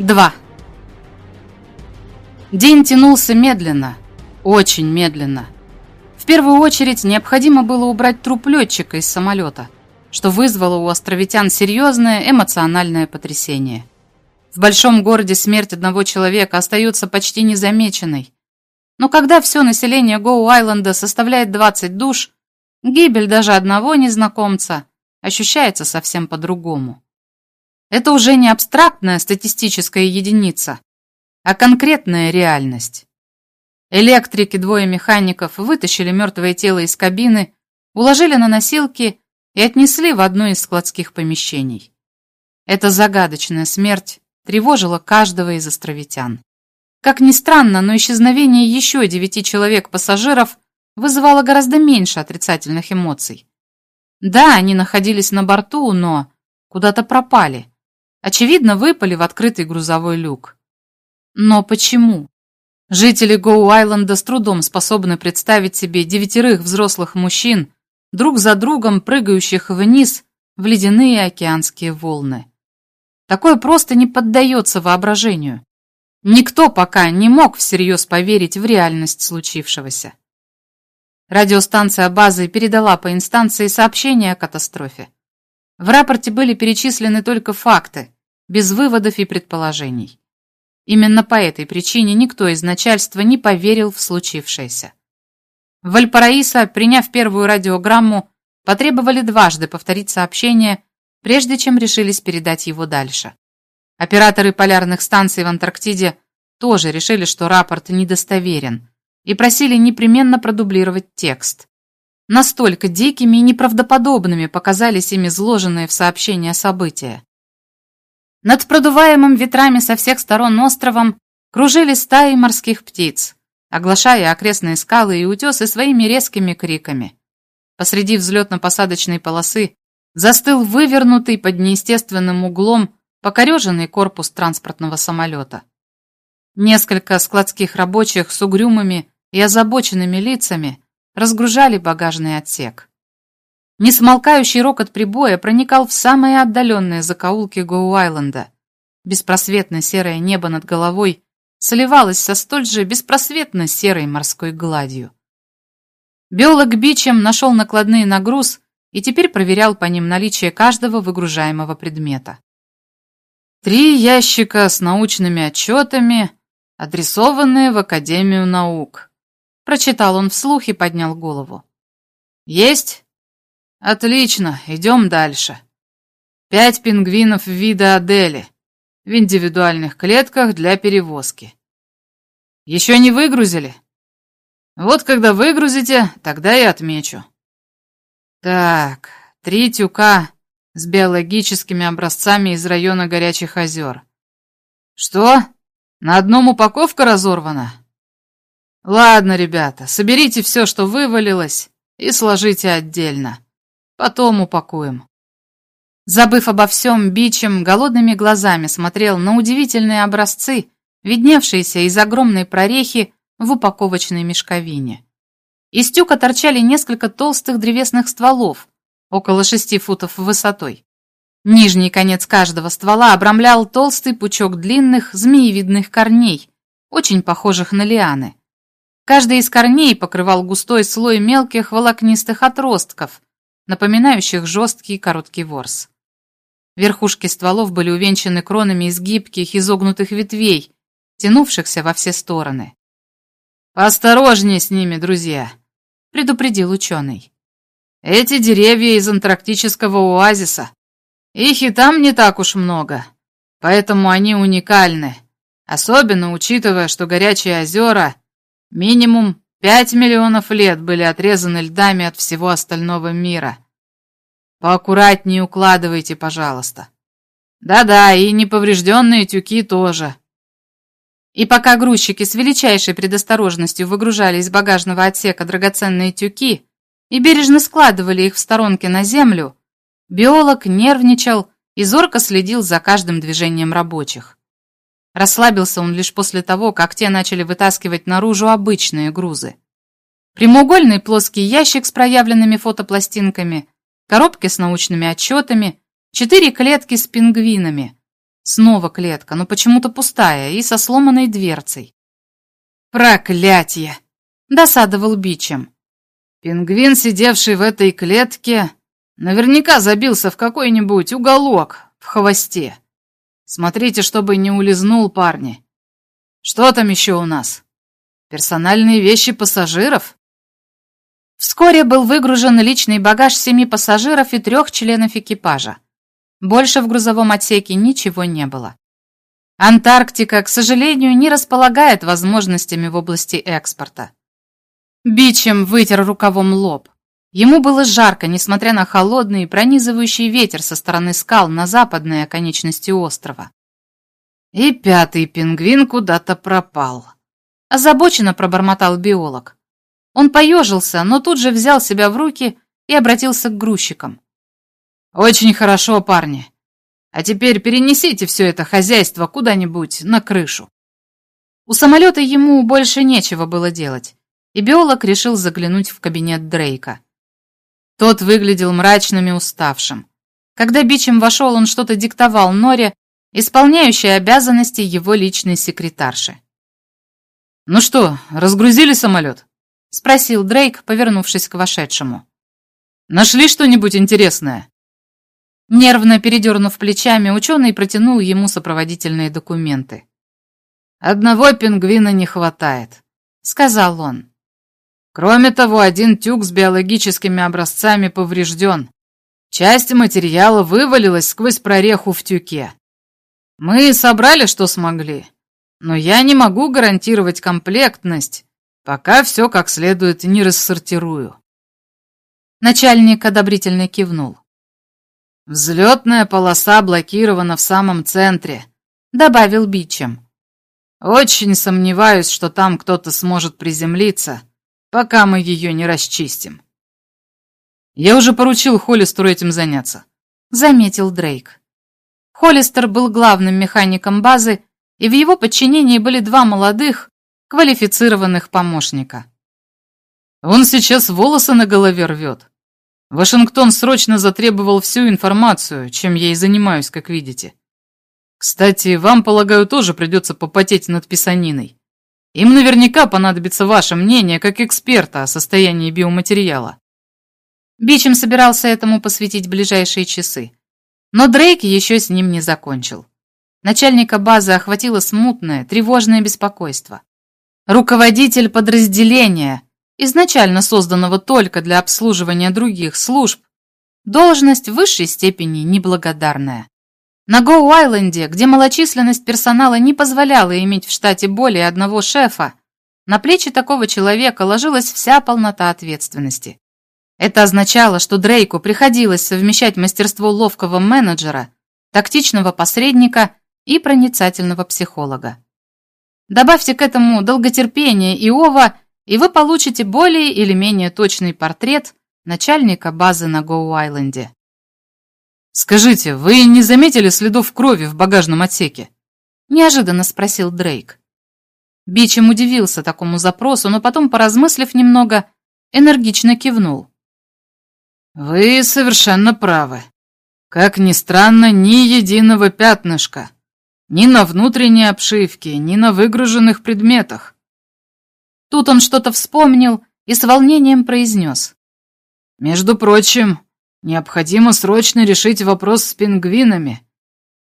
2. День тянулся медленно, очень медленно. В первую очередь необходимо было убрать труп летчика из самолета, что вызвало у островитян серьезное эмоциональное потрясение. В большом городе смерть одного человека остается почти незамеченной. Но когда все население Гоу-Айленда составляет 20 душ, гибель даже одного незнакомца ощущается совсем по-другому. Это уже не абстрактная статистическая единица, а конкретная реальность. Электрики, двое механиков вытащили мертвое тело из кабины, уложили на носилки и отнесли в одно из складских помещений. Эта загадочная смерть тревожила каждого из островитян. Как ни странно, но исчезновение еще девяти человек-пассажиров вызывало гораздо меньше отрицательных эмоций. Да, они находились на борту, но куда-то пропали. Очевидно, выпали в открытый грузовой люк. Но почему? Жители Гоу-Айленда с трудом способны представить себе девятерых взрослых мужчин, друг за другом прыгающих вниз в ледяные океанские волны. Такое просто не поддается воображению. Никто пока не мог всерьез поверить в реальность случившегося. Радиостанция базы передала по инстанции сообщение о катастрофе. В рапорте были перечислены только факты, без выводов и предположений. Именно по этой причине никто из начальства не поверил в случившееся. В Вальпараисо, приняв первую радиограмму, потребовали дважды повторить сообщение, прежде чем решились передать его дальше. Операторы полярных станций в Антарктиде тоже решили, что рапорт недостоверен, и просили непременно продублировать текст. Настолько дикими и неправдоподобными показались им изложенные в сообщении события. Над продуваемым ветрами со всех сторон островом кружили стаи морских птиц, оглашая окрестные скалы и утесы своими резкими криками. Посреди взлетно-посадочной полосы застыл вывернутый под неестественным углом покореженный корпус транспортного самолета. Несколько складских рабочих с угрюмыми и озабоченными лицами разгружали багажный отсек. Несмолкающий рокот прибоя проникал в самые отдаленные закоулки Гоу-Айленда. Беспросветно серое небо над головой сливалось со столь же беспросветно серой морской гладью. Биолог Бичем нашел накладные на груз и теперь проверял по ним наличие каждого выгружаемого предмета. Три ящика с научными отчетами, адресованные в Академию наук. Прочитал он вслух и поднял голову. «Есть?» «Отлично, идем дальше. Пять пингвинов вида Адели в индивидуальных клетках для перевозки. Еще не выгрузили? Вот когда выгрузите, тогда и отмечу. Так, три тюка с биологическими образцами из района Горячих озер. Что? На одном упаковка разорвана? Ладно, ребята, соберите все, что вывалилось, и сложите отдельно. Потом упакуем. Забыв обо всем, Бичем голодными глазами смотрел на удивительные образцы, видневшиеся из огромной прорехи в упаковочной мешковине. Из тюка торчали несколько толстых древесных стволов, около шести футов высотой. Нижний конец каждого ствола обрамлял толстый пучок длинных змеевидных корней, очень похожих на лианы. Каждый из корней покрывал густой слой мелких волокнистых отростков, напоминающих жесткий короткий ворс. Верхушки стволов были увенчаны кронами из гибких, изогнутых ветвей, тянувшихся во все стороны. «Осторожнее с ними, друзья», — предупредил ученый. «Эти деревья из антарктического оазиса. Их и там не так уж много, поэтому они уникальны, особенно учитывая, что горячие озера Минимум пять миллионов лет были отрезаны льдами от всего остального мира. Поаккуратнее укладывайте, пожалуйста. Да-да, и неповрежденные тюки тоже. И пока грузчики с величайшей предосторожностью выгружали из багажного отсека драгоценные тюки и бережно складывали их в сторонке на землю, биолог нервничал и зорко следил за каждым движением рабочих. Расслабился он лишь после того, как те начали вытаскивать наружу обычные грузы. Прямоугольный плоский ящик с проявленными фотопластинками, коробки с научными отчетами, четыре клетки с пингвинами, Снова клетка, но почему-то пустая и со сломанной дверцей. «Проклятье!» — досадовал бичем. Пингвин, сидевший в этой клетке, наверняка забился в какой-нибудь уголок в хвосте. Смотрите, чтобы не улизнул, парни. Что там еще у нас? Персональные вещи пассажиров? Вскоре был выгружен личный багаж семи пассажиров и трех членов экипажа. Больше в грузовом отсеке ничего не было. Антарктика, к сожалению, не располагает возможностями в области экспорта. Бичем вытер рукавом лоб. Ему было жарко, несмотря на холодный и пронизывающий ветер со стороны скал на западной оконечности острова. И пятый пингвин куда-то пропал. Озабоченно пробормотал биолог. Он поежился, но тут же взял себя в руки и обратился к грузчикам. «Очень хорошо, парни. А теперь перенесите все это хозяйство куда-нибудь на крышу». У самолета ему больше нечего было делать и биолог решил заглянуть в кабинет Дрейка. Тот выглядел мрачным и уставшим. Когда Бичем вошел, он что-то диктовал Норе, исполняющей обязанности его личной секретарши. «Ну что, разгрузили самолет?» — спросил Дрейк, повернувшись к вошедшему. «Нашли что-нибудь интересное?» Нервно передернув плечами, ученый протянул ему сопроводительные документы. «Одного пингвина не хватает», — сказал он. Кроме того, один тюк с биологическими образцами поврежден. Часть материала вывалилась сквозь прореху в тюке. Мы собрали, что смогли, но я не могу гарантировать комплектность, пока все как следует не рассортирую. Начальник одобрительно кивнул. Взлетная полоса блокирована в самом центре, добавил Бичем. Очень сомневаюсь, что там кто-то сможет приземлиться, пока мы ее не расчистим. Я уже поручил Холлистеру этим заняться, заметил Дрейк. Холлистер был главным механиком базы, и в его подчинении были два молодых, квалифицированных помощника. Он сейчас волосы на голове рвет. Вашингтон срочно затребовал всю информацию, чем я и занимаюсь, как видите. Кстати, вам, полагаю, тоже придется попотеть над писаниной. Им наверняка понадобится ваше мнение как эксперта о состоянии биоматериала. Бичем собирался этому посвятить ближайшие часы. Но Дрейк еще с ним не закончил. Начальника базы охватило смутное, тревожное беспокойство. Руководитель подразделения, изначально созданного только для обслуживания других служб, должность в высшей степени неблагодарная. На Гоу-Айленде, где малочисленность персонала не позволяла иметь в штате более одного шефа, на плечи такого человека ложилась вся полнота ответственности. Это означало, что Дрейку приходилось совмещать мастерство ловкого менеджера, тактичного посредника и проницательного психолога. Добавьте к этому долготерпение Иова, и вы получите более или менее точный портрет начальника базы на Гоу-Айленде. «Скажите, вы не заметили следов крови в багажном отсеке?» Неожиданно спросил Дрейк. Бичем удивился такому запросу, но потом, поразмыслив немного, энергично кивнул. «Вы совершенно правы. Как ни странно, ни единого пятнышка. Ни на внутренней обшивке, ни на выгруженных предметах». Тут он что-то вспомнил и с волнением произнес. «Между прочим, Необходимо срочно решить вопрос с пингвинами.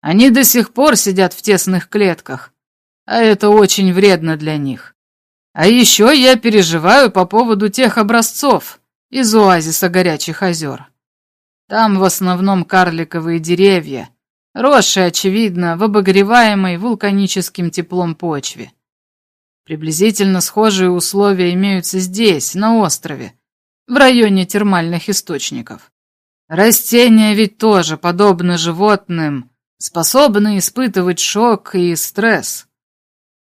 Они до сих пор сидят в тесных клетках, а это очень вредно для них. А еще я переживаю по поводу тех образцов из оазиса горячих озер. Там в основном карликовые деревья, росшие, очевидно, в обогреваемой вулканическим теплом почве. Приблизительно схожие условия имеются здесь, на острове, в районе термальных источников. Растения ведь тоже, подобно животным, способны испытывать шок и стресс.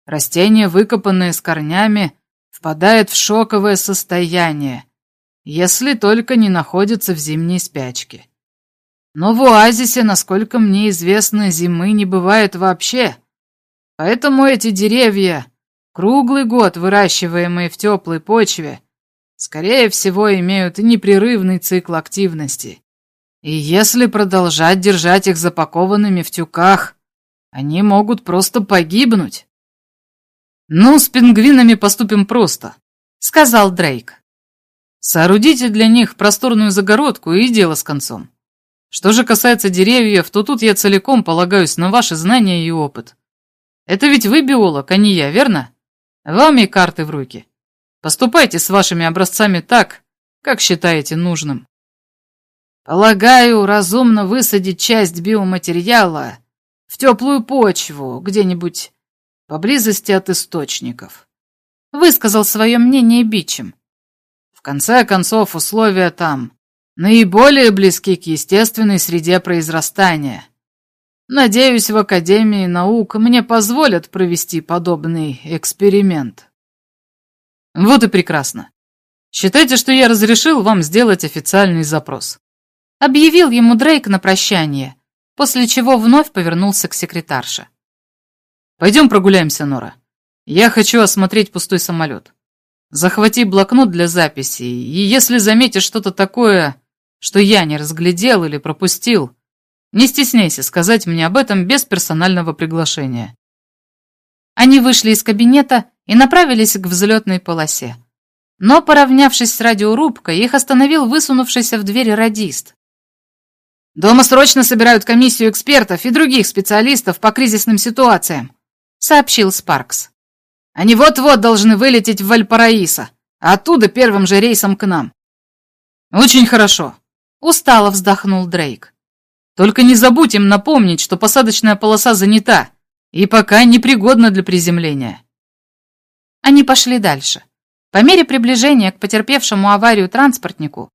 Растение, выкопанное с корнями, впадает в шоковое состояние, если только не находится в зимней спячке. Но в оазисе, насколько мне известно, зимы не бывает вообще. Поэтому эти деревья, круглый год выращиваемые в теплой почве, скорее всего, имеют непрерывный цикл активности. И если продолжать держать их запакованными в тюках, Они могут просто погибнуть. Ну, с пингвинами поступим просто, сказал Дрейк. Соорудите для них просторную загородку и дело с концом. Что же касается деревьев, то тут я целиком полагаюсь на ваши знания и опыт. Это ведь вы биолог, а не я, верно? Вам и карты в руки. Поступайте с вашими образцами так, как считаете нужным. Полагаю, разумно высадить часть биоматериала в теплую почву где-нибудь поблизости от источников. Высказал свое мнение Бичем. В конце концов, условия там наиболее близки к естественной среде произрастания. Надеюсь, в Академии наук мне позволят провести подобный эксперимент. Вот и прекрасно. Считайте, что я разрешил вам сделать официальный запрос. Объявил ему Дрейк на прощание, после чего вновь повернулся к секретарше. Пойдем прогуляемся, Нора. Я хочу осмотреть пустой самолет. Захвати блокнот для записи, и если заметишь что-то такое, что я не разглядел или пропустил, не стесняйся сказать мне об этом без персонального приглашения. Они вышли из кабинета и направились к взлетной полосе. Но, поравнявшись с радиорубкой, их остановил высунувшийся в дверь радист. «Дома срочно собирают комиссию экспертов и других специалистов по кризисным ситуациям», сообщил Спаркс. «Они вот-вот должны вылететь в Вальпараисо, а оттуда первым же рейсом к нам». «Очень хорошо», устало вздохнул Дрейк. Только не забудь им напомнить, что посадочная полоса занята и пока непригодна для приземления. Они пошли дальше. По мере приближения к потерпевшему аварию транспортнику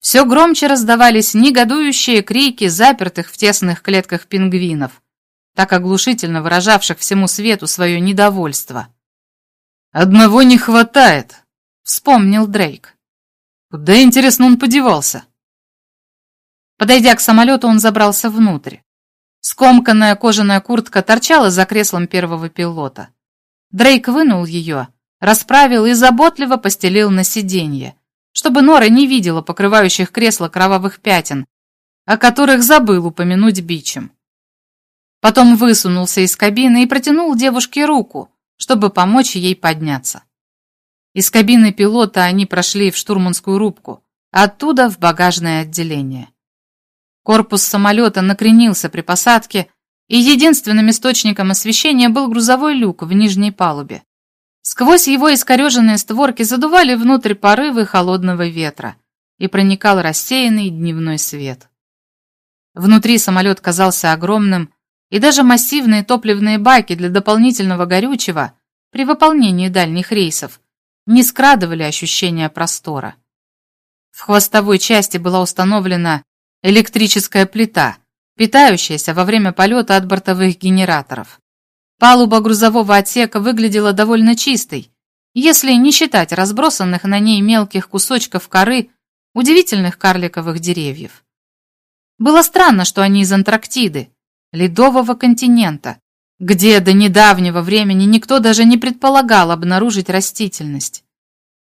все громче раздавались негодующие крики запертых в тесных клетках пингвинов, так оглушительно выражавших всему свету свое недовольство. «Одного не хватает», — вспомнил Дрейк. «Куда, интересно, он подевался?» Подойдя к самолету, он забрался внутрь. Скомканная кожаная куртка торчала за креслом первого пилота. Дрейк вынул ее, расправил и заботливо постелил на сиденье, чтобы Нора не видела покрывающих кресло кровавых пятен, о которых забыл упомянуть бичем. Потом высунулся из кабины и протянул девушке руку, чтобы помочь ей подняться. Из кабины пилота они прошли в штурманскую рубку, оттуда в багажное отделение. Корпус самолета накренился при посадке, и единственным источником освещения был грузовой люк в нижней палубе. Сквозь его искореженные створки задували внутрь порывы холодного ветра, и проникал рассеянный дневной свет. Внутри самолет казался огромным, и даже массивные топливные баки для дополнительного горючего при выполнении дальних рейсов не скрадывали ощущения простора. В хвостовой части была установлена электрическая плита, питающаяся во время полета от бортовых генераторов. Палуба грузового отсека выглядела довольно чистой, если не считать разбросанных на ней мелких кусочков коры удивительных карликовых деревьев. Было странно, что они из Антарктиды, ледового континента, где до недавнего времени никто даже не предполагал обнаружить растительность.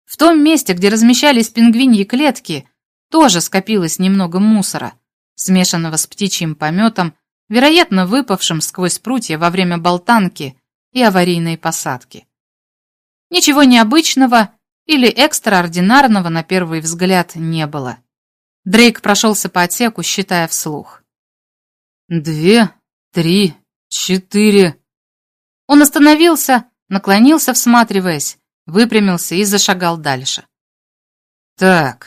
В том месте, где размещались пингвиньи клетки, тоже скопилось немного мусора, смешанного с птичьим пометом, вероятно, выпавшим сквозь прутья во время болтанки и аварийной посадки. Ничего необычного или экстраординарного на первый взгляд не было. Дрейк прошелся по отсеку, считая вслух. «Две, три, четыре...» Он остановился, наклонился, всматриваясь, выпрямился и зашагал дальше. «Так,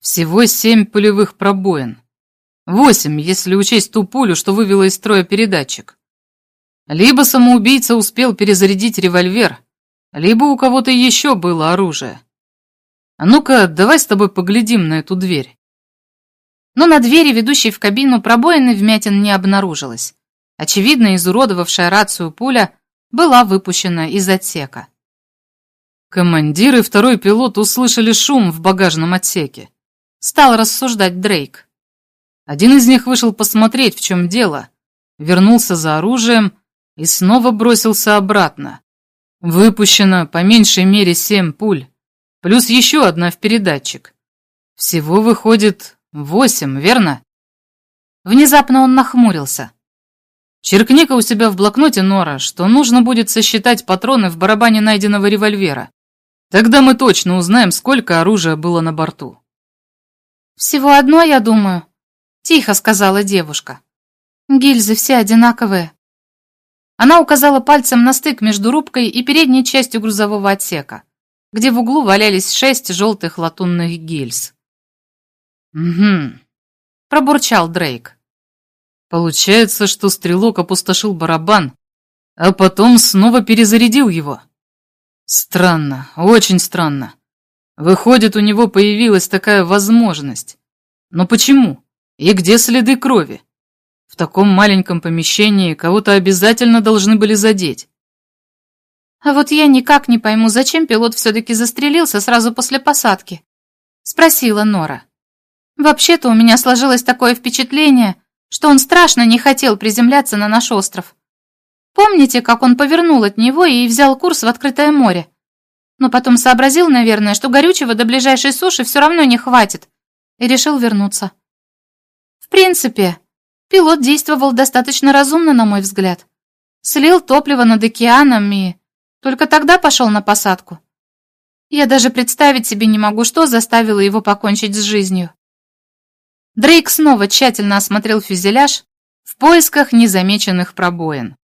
всего семь пулевых пробоин. Восемь, если учесть ту пулю, что вывела из строя передатчик. Либо самоубийца успел перезарядить револьвер, либо у кого-то еще было оружие. А ну-ка, давай с тобой поглядим на эту дверь. Но на двери, ведущей в кабину, пробоины вмятин не обнаружилось. Очевидно, изуродовавшая рацию пуля была выпущена из отсека. Командир и второй пилот услышали шум в багажном отсеке. Стал рассуждать Дрейк. Один из них вышел посмотреть, в чем дело, вернулся за оружием и снова бросился обратно. Выпущено по меньшей мере семь пуль, плюс еще одна в передатчик. Всего выходит восемь, верно? Внезапно он нахмурился. Черкни-ка у себя в блокноте, Нора, что нужно будет сосчитать патроны в барабане найденного револьвера. Тогда мы точно узнаем, сколько оружия было на борту. «Всего одно, я думаю», — тихо сказала девушка. «Гильзы все одинаковые». Она указала пальцем на стык между рубкой и передней частью грузового отсека, где в углу валялись шесть желтых латунных гильз. «Угу», — пробурчал Дрейк. Получается, что стрелок опустошил барабан, а потом снова перезарядил его. Странно, очень странно. Выходит, у него появилась такая возможность. Но почему? И где следы крови? В таком маленьком помещении кого-то обязательно должны были задеть. А вот я никак не пойму, зачем пилот все-таки застрелился сразу после посадки? Спросила Нора. Вообще-то у меня сложилось такое впечатление, что он страшно не хотел приземляться на наш остров. Помните, как он повернул от него и взял курс в открытое море? Но потом сообразил, наверное, что горючего до ближайшей суши все равно не хватит, и решил вернуться. В принципе, пилот действовал достаточно разумно, на мой взгляд. Слил топливо над океаном и только тогда пошел на посадку. Я даже представить себе не могу, что заставило его покончить с жизнью. Дрейк снова тщательно осмотрел фюзеляж в поисках незамеченных пробоин,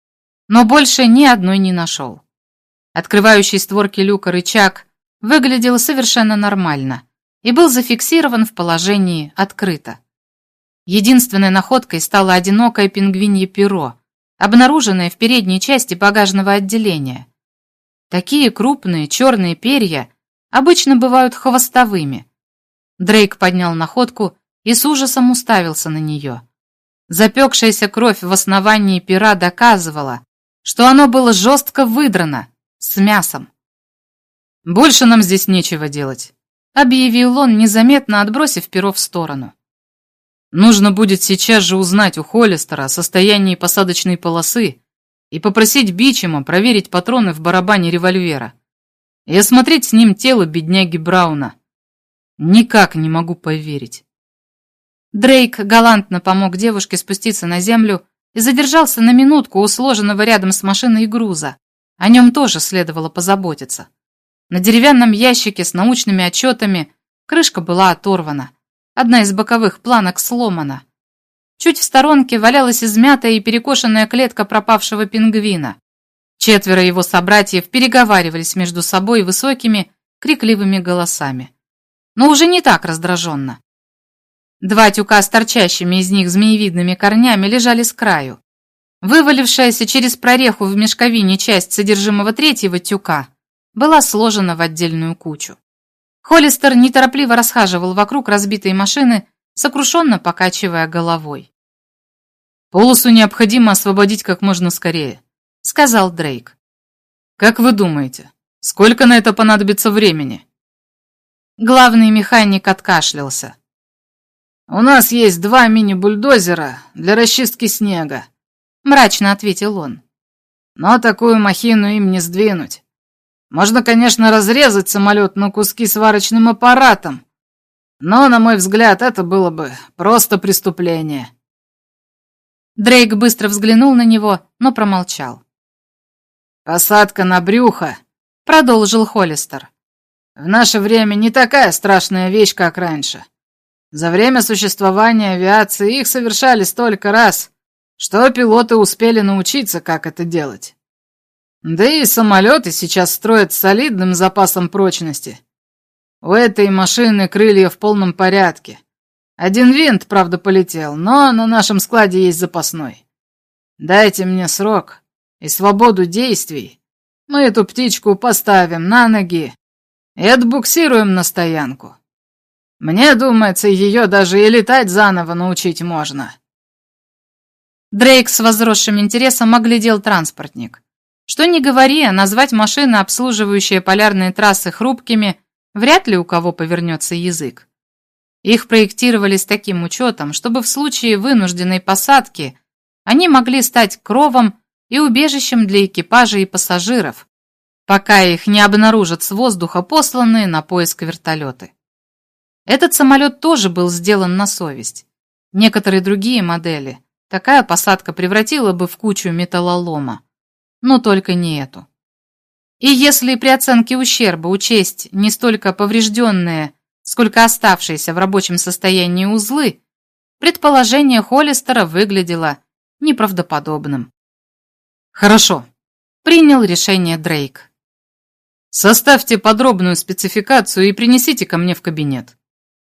но больше ни одной не нашел. Открывающий створки люка рычаг выглядел совершенно нормально и был зафиксирован в положении «открыто». Единственной находкой стало одинокое пингвинье перо, обнаруженное в передней части багажного отделения. Такие крупные черные перья обычно бывают хвостовыми. Дрейк поднял находку и с ужасом уставился на нее. Запекшаяся кровь в основании пера доказывала, что оно было жестко выдрано, с мясом. «Больше нам здесь нечего делать», — объявил он, незаметно отбросив перо в сторону. «Нужно будет сейчас же узнать у Холлистера о состоянии посадочной полосы и попросить Бичема проверить патроны в барабане револьвера и осмотреть с ним тело бедняги Брауна. Никак не могу поверить. Дрейк галантно помог девушке спуститься на землю и задержался на минутку у сложенного рядом с машиной груза. О нем тоже следовало позаботиться. На деревянном ящике с научными отчетами крышка была оторвана. Одна из боковых планок сломана. Чуть в сторонке валялась измятая и перекошенная клетка пропавшего пингвина. Четверо его собратьев переговаривались между собой высокими, крикливыми голосами. Но уже не так раздраженно. Два тюка с торчащими из них змеевидными корнями лежали с краю. Вывалившаяся через прореху в мешковине часть содержимого третьего тюка была сложена в отдельную кучу. Холлистер неторопливо расхаживал вокруг разбитой машины, сокрушенно покачивая головой. «Полосу необходимо освободить как можно скорее», — сказал Дрейк. «Как вы думаете, сколько на это понадобится времени?» Главный механик откашлялся. «У нас есть два мини-бульдозера для расчистки снега», — мрачно ответил он. «Но такую махину им не сдвинуть. Можно, конечно, разрезать самолет на куски сварочным аппаратом, но, на мой взгляд, это было бы просто преступление». Дрейк быстро взглянул на него, но промолчал. «Посадка на брюхо», — продолжил Холлистер. «В наше время не такая страшная вещь, как раньше. За время существования авиации их совершали столько раз, что пилоты успели научиться, как это делать. Да и самолеты сейчас строят с солидным запасом прочности. У этой машины крылья в полном порядке. Один винт, правда, полетел, но на нашем складе есть запасной. Дайте мне срок и свободу действий. Мы эту птичку поставим на ноги и отбуксируем на стоянку. Мне думается, ее даже и летать заново научить можно. Дрейк с возросшим интересом оглядел транспортник. Что ни говори, а назвать машины, обслуживающие полярные трассы, хрупкими, вряд ли у кого повернется язык. Их проектировали с таким учетом, чтобы в случае вынужденной посадки они могли стать кровом и убежищем для экипажа и пассажиров, пока их не обнаружат с воздуха посланные на поиск вертолеты. Этот самолет тоже был сделан на совесть. Некоторые другие модели, такая посадка превратила бы в кучу металлолома. Но только не эту. И если при оценке ущерба учесть не столько поврежденные, сколько оставшиеся в рабочем состоянии узлы, предположение Холлистера выглядело неправдоподобным. «Хорошо», — принял решение Дрейк. «Составьте подробную спецификацию и принесите ко мне в кабинет.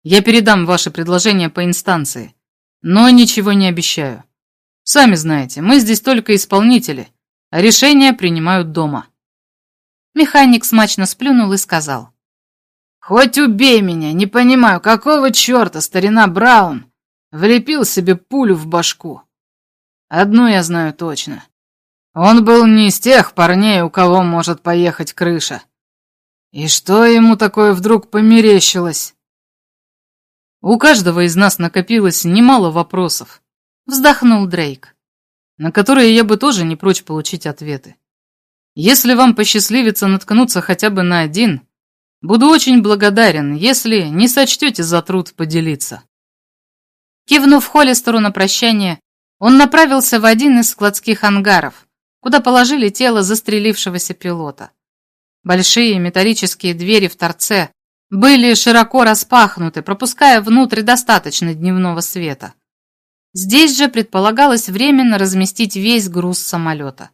Я передам ваши предложения по инстанции, но ничего не обещаю. Сами знаете, мы здесь только исполнители, решения принимают дома». Механик смачно сплюнул и сказал. «Хоть убей меня, не понимаю, какого черта старина Браун влепил себе пулю в башку. Одну я знаю точно. Он был не из тех парней, у кого может поехать крыша. И что ему такое вдруг померещилось?» «У каждого из нас накопилось немало вопросов», — вздохнул Дрейк, на которые я бы тоже не прочь получить ответы. Если вам посчастливится наткнуться хотя бы на один, буду очень благодарен, если не сочтете за труд поделиться. Кивнув Холлистеру на прощание, он направился в один из складских ангаров, куда положили тело застрелившегося пилота. Большие металлические двери в торце были широко распахнуты, пропуская внутрь достаточно дневного света. Здесь же предполагалось временно разместить весь груз самолета.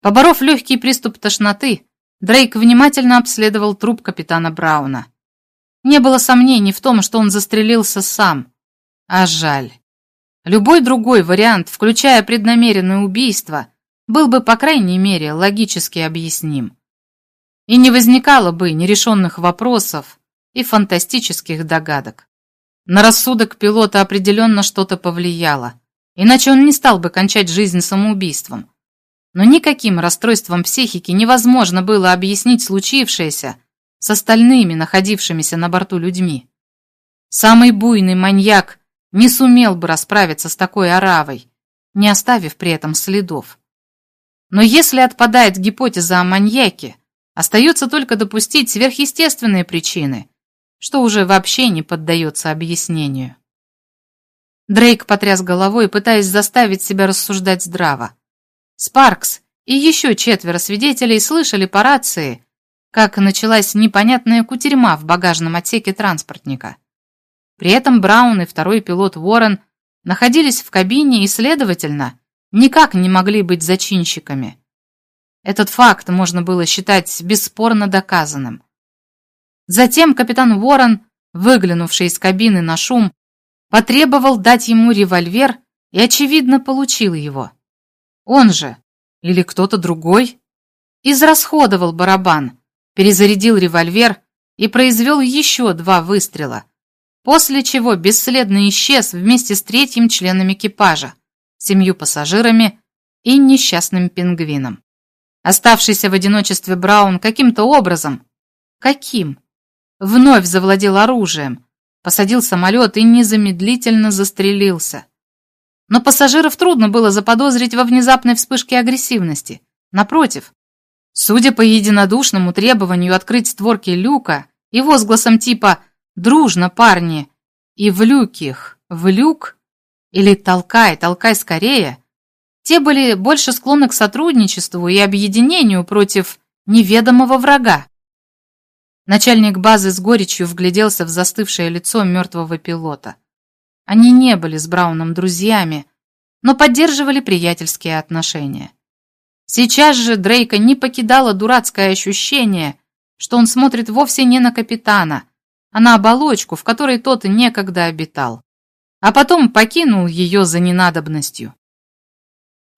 Поборов легкий приступ тошноты, Дрейк внимательно обследовал труп капитана Брауна. Не было сомнений в том, что он застрелился сам. А жаль. Любой другой вариант, включая преднамеренное убийство, был бы, по крайней мере, логически объясним. И не возникало бы нерешенных вопросов и фантастических догадок. На рассудок пилота определенно что-то повлияло, иначе он не стал бы кончать жизнь самоубийством но никаким расстройством психики невозможно было объяснить случившееся с остальными находившимися на борту людьми. Самый буйный маньяк не сумел бы расправиться с такой оравой, не оставив при этом следов. Но если отпадает гипотеза о маньяке, остается только допустить сверхъестественные причины, что уже вообще не поддается объяснению. Дрейк потряс головой, пытаясь заставить себя рассуждать здраво. Спаркс и еще четверо свидетелей слышали по рации, как началась непонятная кутерьма в багажном отсеке транспортника. При этом Браун и второй пилот Уоррен находились в кабине и, следовательно, никак не могли быть зачинщиками. Этот факт можно было считать бесспорно доказанным. Затем капитан Уоррен, выглянувший из кабины на шум, потребовал дать ему револьвер и, очевидно, получил его. Он же, или кто-то другой, израсходовал барабан, перезарядил револьвер и произвел еще два выстрела, после чего бесследно исчез вместе с третьим членом экипажа, семью пассажирами и несчастным пингвином. Оставшийся в одиночестве Браун каким-то образом, каким, вновь завладел оружием, посадил самолет и незамедлительно застрелился. Но пассажиров трудно было заподозрить во внезапной вспышке агрессивности. Напротив, судя по единодушному требованию открыть створки люка и возгласам типа «Дружно, парни!» и «В люк их! В люк!» или «Толкай, толкай скорее!» те были больше склонны к сотрудничеству и объединению против неведомого врага. Начальник базы с горечью вгляделся в застывшее лицо мертвого пилота. Они не были с Брауном друзьями, но поддерживали приятельские отношения. Сейчас же Дрейка не покидало дурацкое ощущение, что он смотрит вовсе не на капитана, а на оболочку, в которой тот некогда обитал, а потом покинул ее за ненадобностью.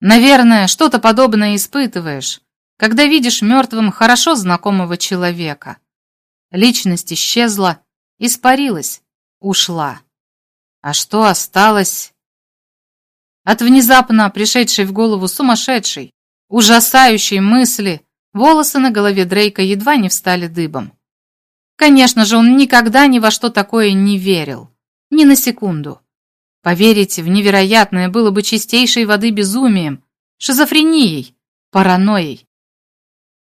Наверное, что-то подобное испытываешь, когда видишь мертвым хорошо знакомого человека. Личность исчезла, испарилась, ушла. А что осталось? От внезапно пришедшей в голову сумасшедшей, ужасающей мысли, волосы на голове Дрейка едва не встали дыбом. Конечно же, он никогда ни во что такое не верил. Ни на секунду. Поверить в невероятное было бы чистейшей воды безумием, шизофренией, паранойей.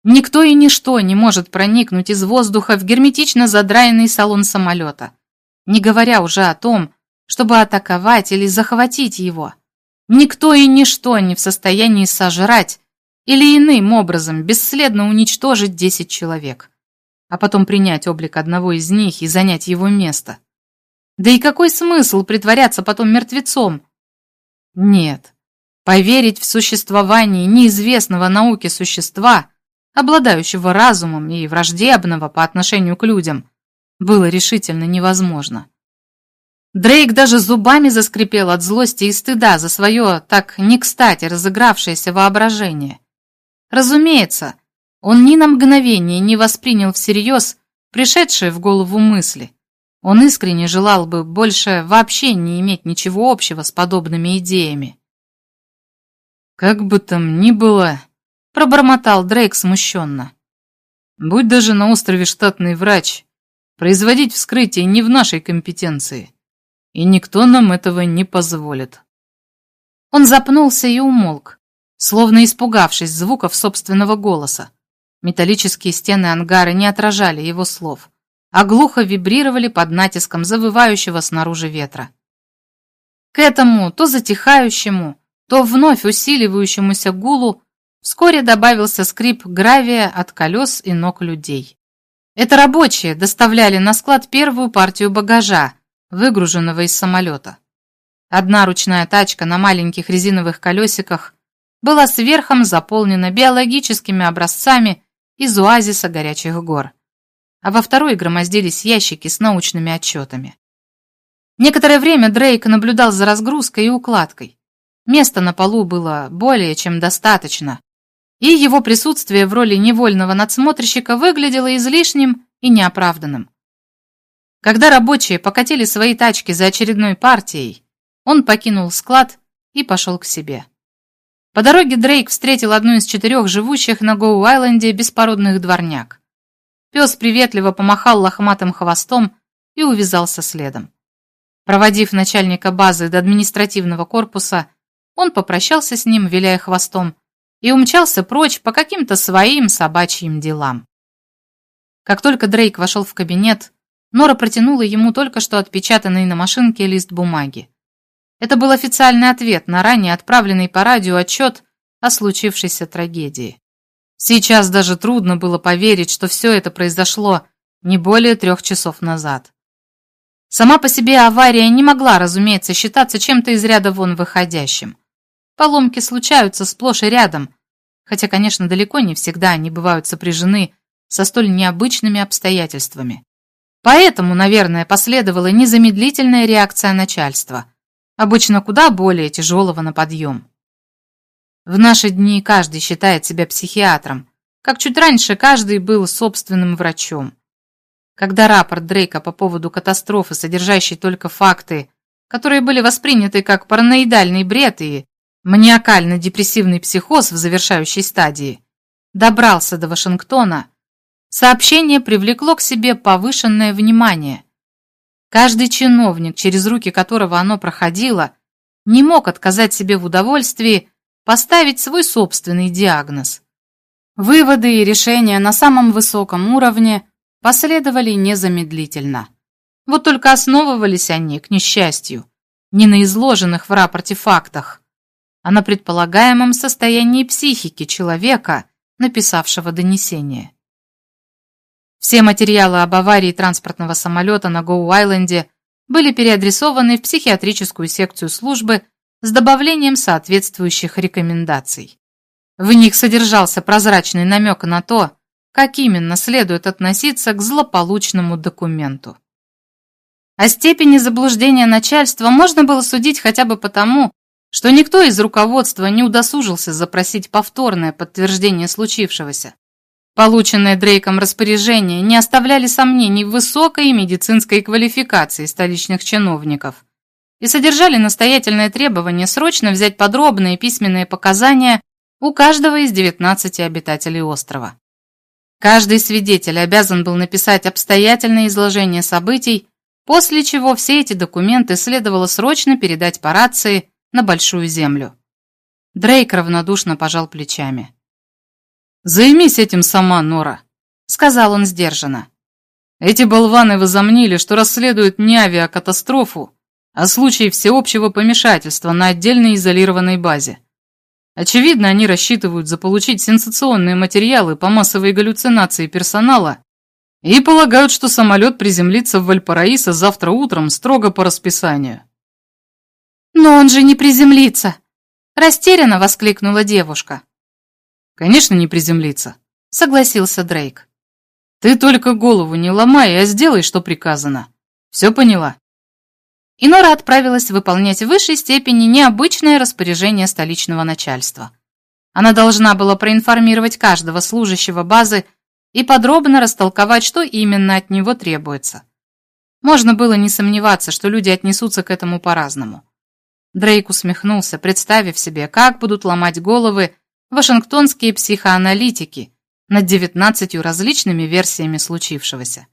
Никто и ничто не может проникнуть из воздуха в герметично задраенный салон самолета, не говоря уже о том, чтобы атаковать или захватить его. Никто и ничто не в состоянии сожрать или иным образом бесследно уничтожить 10 человек, а потом принять облик одного из них и занять его место. Да и какой смысл притворяться потом мертвецом? Нет, поверить в существование неизвестного науке существа, обладающего разумом и враждебного по отношению к людям, было решительно невозможно. Дрейк даже зубами заскрипел от злости и стыда за свое так не кстати разыгравшееся воображение. Разумеется, он ни на мгновение не воспринял всерьез пришедшие в голову мысли. Он искренне желал бы больше вообще не иметь ничего общего с подобными идеями. «Как бы там ни было», — пробормотал Дрейк смущенно. «Будь даже на острове штатный врач, производить вскрытие не в нашей компетенции и никто нам этого не позволит. Он запнулся и умолк, словно испугавшись звуков собственного голоса. Металлические стены ангара не отражали его слов, а глухо вибрировали под натиском завывающего снаружи ветра. К этому, то затихающему, то вновь усиливающемуся гулу вскоре добавился скрип гравия от колес и ног людей. Это рабочие доставляли на склад первую партию багажа, выгруженного из самолета. Одна ручная тачка на маленьких резиновых колесиках была сверхом заполнена биологическими образцами из оазиса горячих гор, а во второй громоздились ящики с научными отчетами. Некоторое время Дрейк наблюдал за разгрузкой и укладкой. Места на полу было более чем достаточно, и его присутствие в роли невольного надсмотрщика выглядело излишним и неоправданным. Когда рабочие покатили свои тачки за очередной партией, он покинул склад и пошел к себе. По дороге Дрейк встретил одну из четырех живущих на Гоу-Айленде беспородных дворняк. Пес приветливо помахал лохматым хвостом и увязался следом. Проводив начальника базы до административного корпуса, он попрощался с ним, виляя хвостом, и умчался прочь по каким-то своим собачьим делам. Как только Дрейк вошел в кабинет, Нора протянула ему только что отпечатанный на машинке лист бумаги. Это был официальный ответ на ранее отправленный по радио отчет о случившейся трагедии. Сейчас даже трудно было поверить, что все это произошло не более трех часов назад. Сама по себе авария не могла, разумеется, считаться чем-то из ряда вон выходящим. Поломки случаются сплошь и рядом, хотя, конечно, далеко не всегда они бывают сопряжены со столь необычными обстоятельствами. Поэтому, наверное, последовала незамедлительная реакция начальства, обычно куда более тяжелого на подъем. В наши дни каждый считает себя психиатром, как чуть раньше каждый был собственным врачом. Когда рапорт Дрейка по поводу катастрофы, содержащий только факты, которые были восприняты как параноидальный бред и маниакально-депрессивный психоз в завершающей стадии, добрался до Вашингтона, Сообщение привлекло к себе повышенное внимание. Каждый чиновник, через руки которого оно проходило, не мог отказать себе в удовольствии поставить свой собственный диагноз. Выводы и решения на самом высоком уровне последовали незамедлительно. Вот только основывались они, к несчастью, не на изложенных в рапорте фактах, а на предполагаемом состоянии психики человека, написавшего донесение. Все материалы об аварии транспортного самолета на Гоу-Айленде были переадресованы в психиатрическую секцию службы с добавлением соответствующих рекомендаций. В них содержался прозрачный намек на то, как именно следует относиться к злополучному документу. О степени заблуждения начальства можно было судить хотя бы потому, что никто из руководства не удосужился запросить повторное подтверждение случившегося. Полученные Дрейком распоряжения не оставляли сомнений в высокой медицинской квалификации столичных чиновников и содержали настоятельное требование срочно взять подробные письменные показания у каждого из 19 обитателей острова. Каждый свидетель обязан был написать обстоятельное изложение событий, после чего все эти документы следовало срочно передать по рации на Большую Землю. Дрейк равнодушно пожал плечами. «Займись этим сама, Нора», — сказал он сдержанно. «Эти болваны возомнили, что расследуют не авиакатастрофу, а случай всеобщего помешательства на отдельной изолированной базе. Очевидно, они рассчитывают заполучить сенсационные материалы по массовой галлюцинации персонала и полагают, что самолет приземлится в Вальпараисо завтра утром строго по расписанию. «Но он же не приземлится!» – растерянно воскликнула девушка. «Конечно, не приземлится», – согласился Дрейк. «Ты только голову не ломай, а сделай, что приказано. Все поняла?» И Нора отправилась выполнять в высшей степени необычное распоряжение столичного начальства. Она должна была проинформировать каждого служащего базы и подробно растолковать, что именно от него требуется. Можно было не сомневаться, что люди отнесутся к этому по-разному. Дрейк усмехнулся, представив себе, как будут ломать головы вашингтонские психоаналитики над девятнадцатью различными версиями случившегося.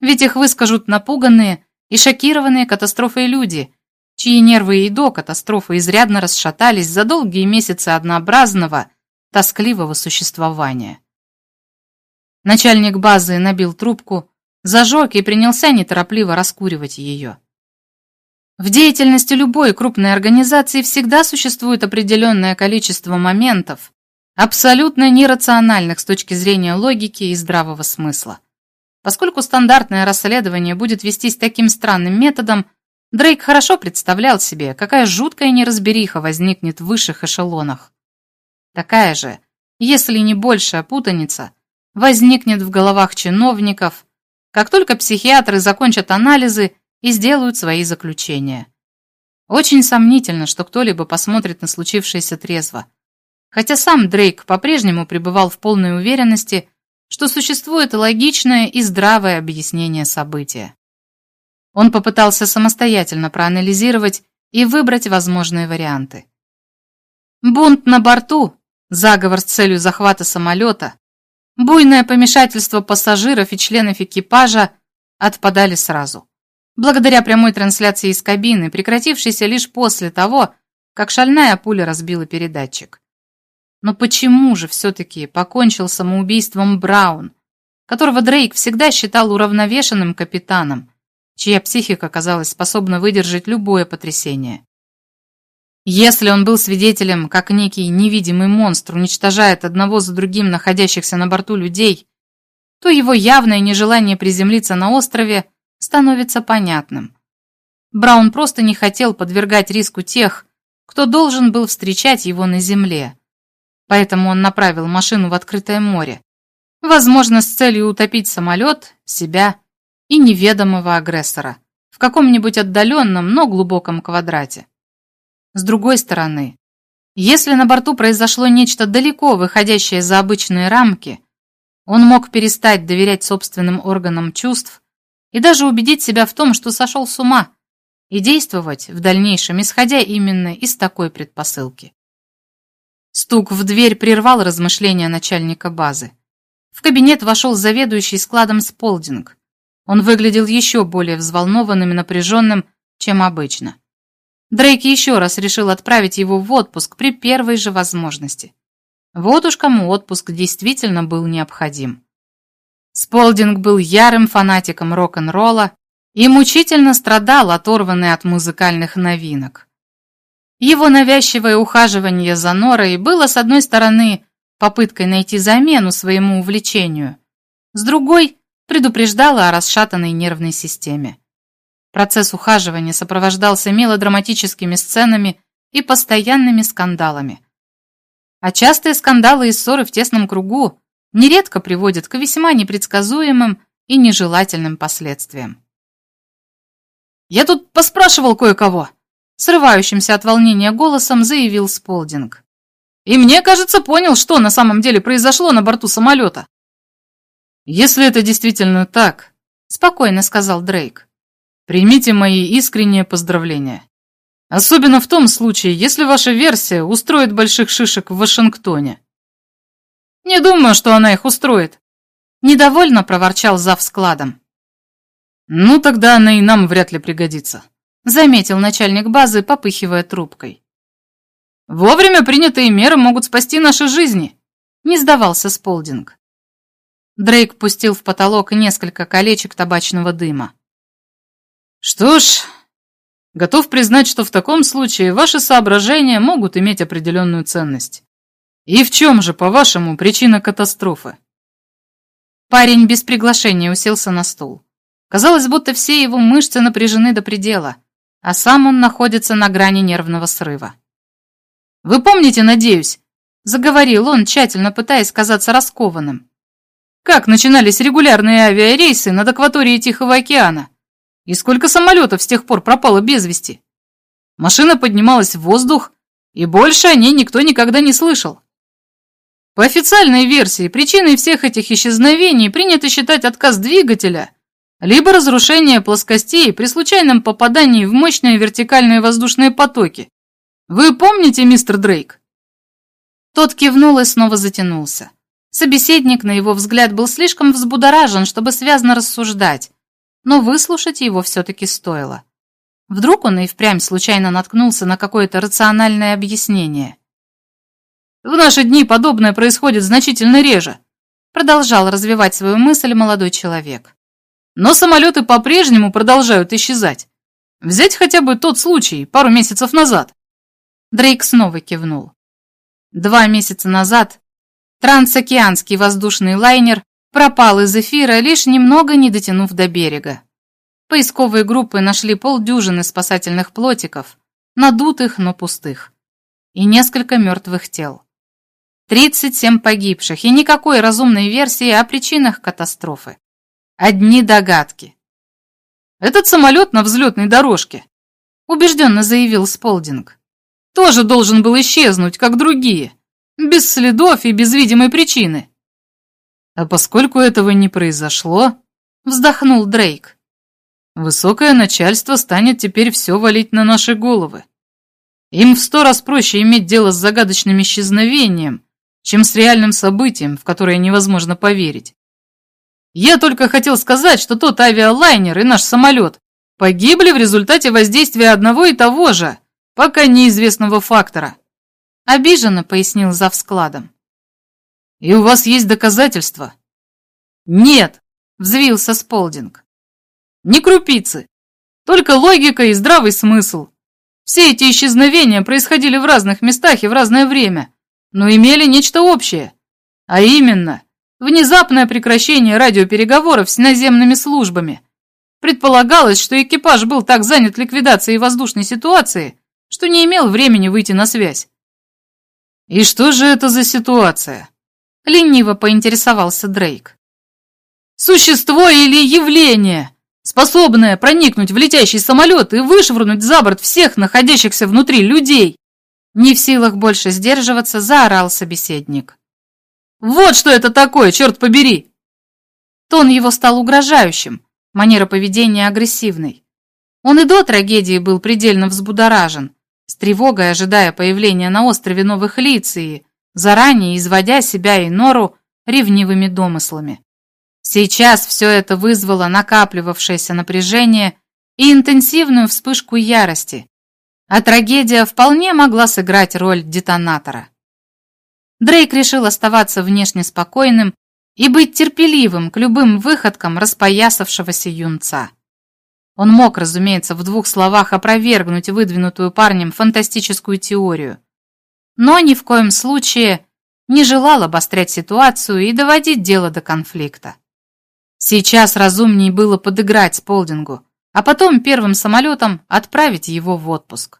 Ведь их выскажут напуганные и шокированные катастрофой люди, чьи нервы и до катастрофы изрядно расшатались за долгие месяцы однообразного, тоскливого существования. Начальник базы набил трубку, зажег и принялся неторопливо раскуривать ее. В деятельности любой крупной организации всегда существует определенное количество моментов, абсолютно нерациональных с точки зрения логики и здравого смысла. Поскольку стандартное расследование будет вестись таким странным методом, Дрейк хорошо представлял себе, какая жуткая неразбериха возникнет в высших эшелонах. Такая же, если не большая путаница, возникнет в головах чиновников, как только психиатры закончат анализы и сделают свои заключения. Очень сомнительно, что кто-либо посмотрит на случившееся трезво. Хотя сам Дрейк по-прежнему пребывал в полной уверенности, что существует логичное и здравое объяснение события. Он попытался самостоятельно проанализировать и выбрать возможные варианты. Бунт на борту, заговор с целью захвата самолета, Буйное помешательство пассажиров и членов экипажа отпадали сразу. Благодаря прямой трансляции из кабины, прекратившейся лишь после того, как шальная пуля разбила передатчик. Но почему же все-таки покончил самоубийством Браун, которого Дрейк всегда считал уравновешенным капитаном, чья психика казалась способна выдержать любое потрясение? Если он был свидетелем, как некий невидимый монстр уничтожает одного за другим находящихся на борту людей, то его явное нежелание приземлиться на острове становится понятным. Браун просто не хотел подвергать риску тех, кто должен был встречать его на земле. Поэтому он направил машину в открытое море, возможно, с целью утопить самолет, себя и неведомого агрессора в каком-нибудь отдаленном, но глубоком квадрате. С другой стороны, если на борту произошло нечто далеко выходящее за обычные рамки, он мог перестать доверять собственным органам чувств и даже убедить себя в том, что сошел с ума, и действовать в дальнейшем, исходя именно из такой предпосылки. Стук в дверь прервал размышления начальника базы. В кабинет вошел заведующий складом Сполдинг. Он выглядел еще более взволнованным и напряженным, чем обычно. Дрейк еще раз решил отправить его в отпуск при первой же возможности. Вот уж кому отпуск действительно был необходим. Сполдинг был ярым фанатиком рок-н-ролла и мучительно страдал, оторванный от музыкальных новинок. Его навязчивое ухаживание за Норой было, с одной стороны, попыткой найти замену своему увлечению, с другой – предупреждало о расшатанной нервной системе. Процесс ухаживания сопровождался мелодраматическими сценами и постоянными скандалами. А частые скандалы и ссоры в тесном кругу нередко приводят к весьма непредсказуемым и нежелательным последствиям. «Я тут поспрашивал кое-кого», — срывающимся от волнения голосом заявил Сполдинг. «И мне, кажется, понял, что на самом деле произошло на борту самолета». «Если это действительно так», — спокойно сказал Дрейк, Примите мои искренние поздравления. Особенно в том случае, если ваша версия устроит больших шишек в Вашингтоне. Не думаю, что она их устроит. Недовольно проворчал зав складом. Ну, тогда она и нам вряд ли пригодится, заметил начальник базы, попыхивая трубкой. Вовремя принятые меры могут спасти наши жизни, не сдавался Сполдинг. Дрейк пустил в потолок несколько колечек табачного дыма. Что ж, готов признать, что в таком случае ваши соображения могут иметь определенную ценность. И в чем же, по-вашему, причина катастрофы? Парень без приглашения уселся на стул. Казалось, будто все его мышцы напряжены до предела, а сам он находится на грани нервного срыва. «Вы помните, надеюсь?» — заговорил он, тщательно пытаясь казаться раскованным. «Как начинались регулярные авиарейсы над акваторией Тихого океана? И сколько самолетов с тех пор пропало без вести? Машина поднималась в воздух, и больше о ней никто никогда не слышал. По официальной версии, причиной всех этих исчезновений принято считать отказ двигателя, либо разрушение плоскостей при случайном попадании в мощные вертикальные воздушные потоки. Вы помните, мистер Дрейк? Тот кивнул и снова затянулся. Собеседник, на его взгляд, был слишком взбудоражен, чтобы связно рассуждать, но выслушать его все-таки стоило. Вдруг он и впрямь случайно наткнулся на какое-то рациональное объяснение. В наши дни подобное происходит значительно реже, продолжал развивать свою мысль молодой человек. Но самолеты по-прежнему продолжают исчезать. Взять хотя бы тот случай пару месяцев назад. Дрейк снова кивнул. Два месяца назад трансокеанский воздушный лайнер пропал из эфира, лишь немного не дотянув до берега. Поисковые группы нашли полдюжины спасательных плотиков, надутых, но пустых, и несколько мертвых тел. 37 погибших и никакой разумной версии о причинах катастрофы. Одни догадки. Этот самолет на взлетной дорожке, убежденно заявил Сполдинг, тоже должен был исчезнуть, как другие, без следов и без видимой причины. А поскольку этого не произошло, вздохнул Дрейк, высокое начальство станет теперь все валить на наши головы. Им в сто раз проще иметь дело с загадочным исчезновением, чем с реальным событием, в которое невозможно поверить. Я только хотел сказать, что тот авиалайнер и наш самолет погибли в результате воздействия одного и того же, пока неизвестного фактора. Обиженно пояснил зав складом. И у вас есть доказательства? Нет, взвился Сполдинг. Ни крупицы. Только логика и здравый смысл. Все эти исчезновения происходили в разных местах и в разное время но имели нечто общее, а именно внезапное прекращение радиопереговоров с наземными службами. Предполагалось, что экипаж был так занят ликвидацией воздушной ситуации, что не имел времени выйти на связь. «И что же это за ситуация?» — лениво поинтересовался Дрейк. «Существо или явление, способное проникнуть в летящий самолет и вышвырнуть за борт всех находящихся внутри людей!» Не в силах больше сдерживаться, заорал собеседник. «Вот что это такое, черт побери!» Тон его стал угрожающим, манера поведения агрессивной. Он и до трагедии был предельно взбудоражен, с тревогой ожидая появления на острове новых лиц и заранее изводя себя и Нору ревнивыми домыслами. Сейчас все это вызвало накапливавшееся напряжение и интенсивную вспышку ярости, а трагедия вполне могла сыграть роль детонатора. Дрейк решил оставаться внешне спокойным и быть терпеливым к любым выходкам распоясавшегося юнца. Он мог, разумеется, в двух словах опровергнуть выдвинутую парнем фантастическую теорию, но ни в коем случае не желал обострять ситуацию и доводить дело до конфликта. Сейчас разумнее было подыграть Полдингу, а потом первым самолетом отправить его в отпуск.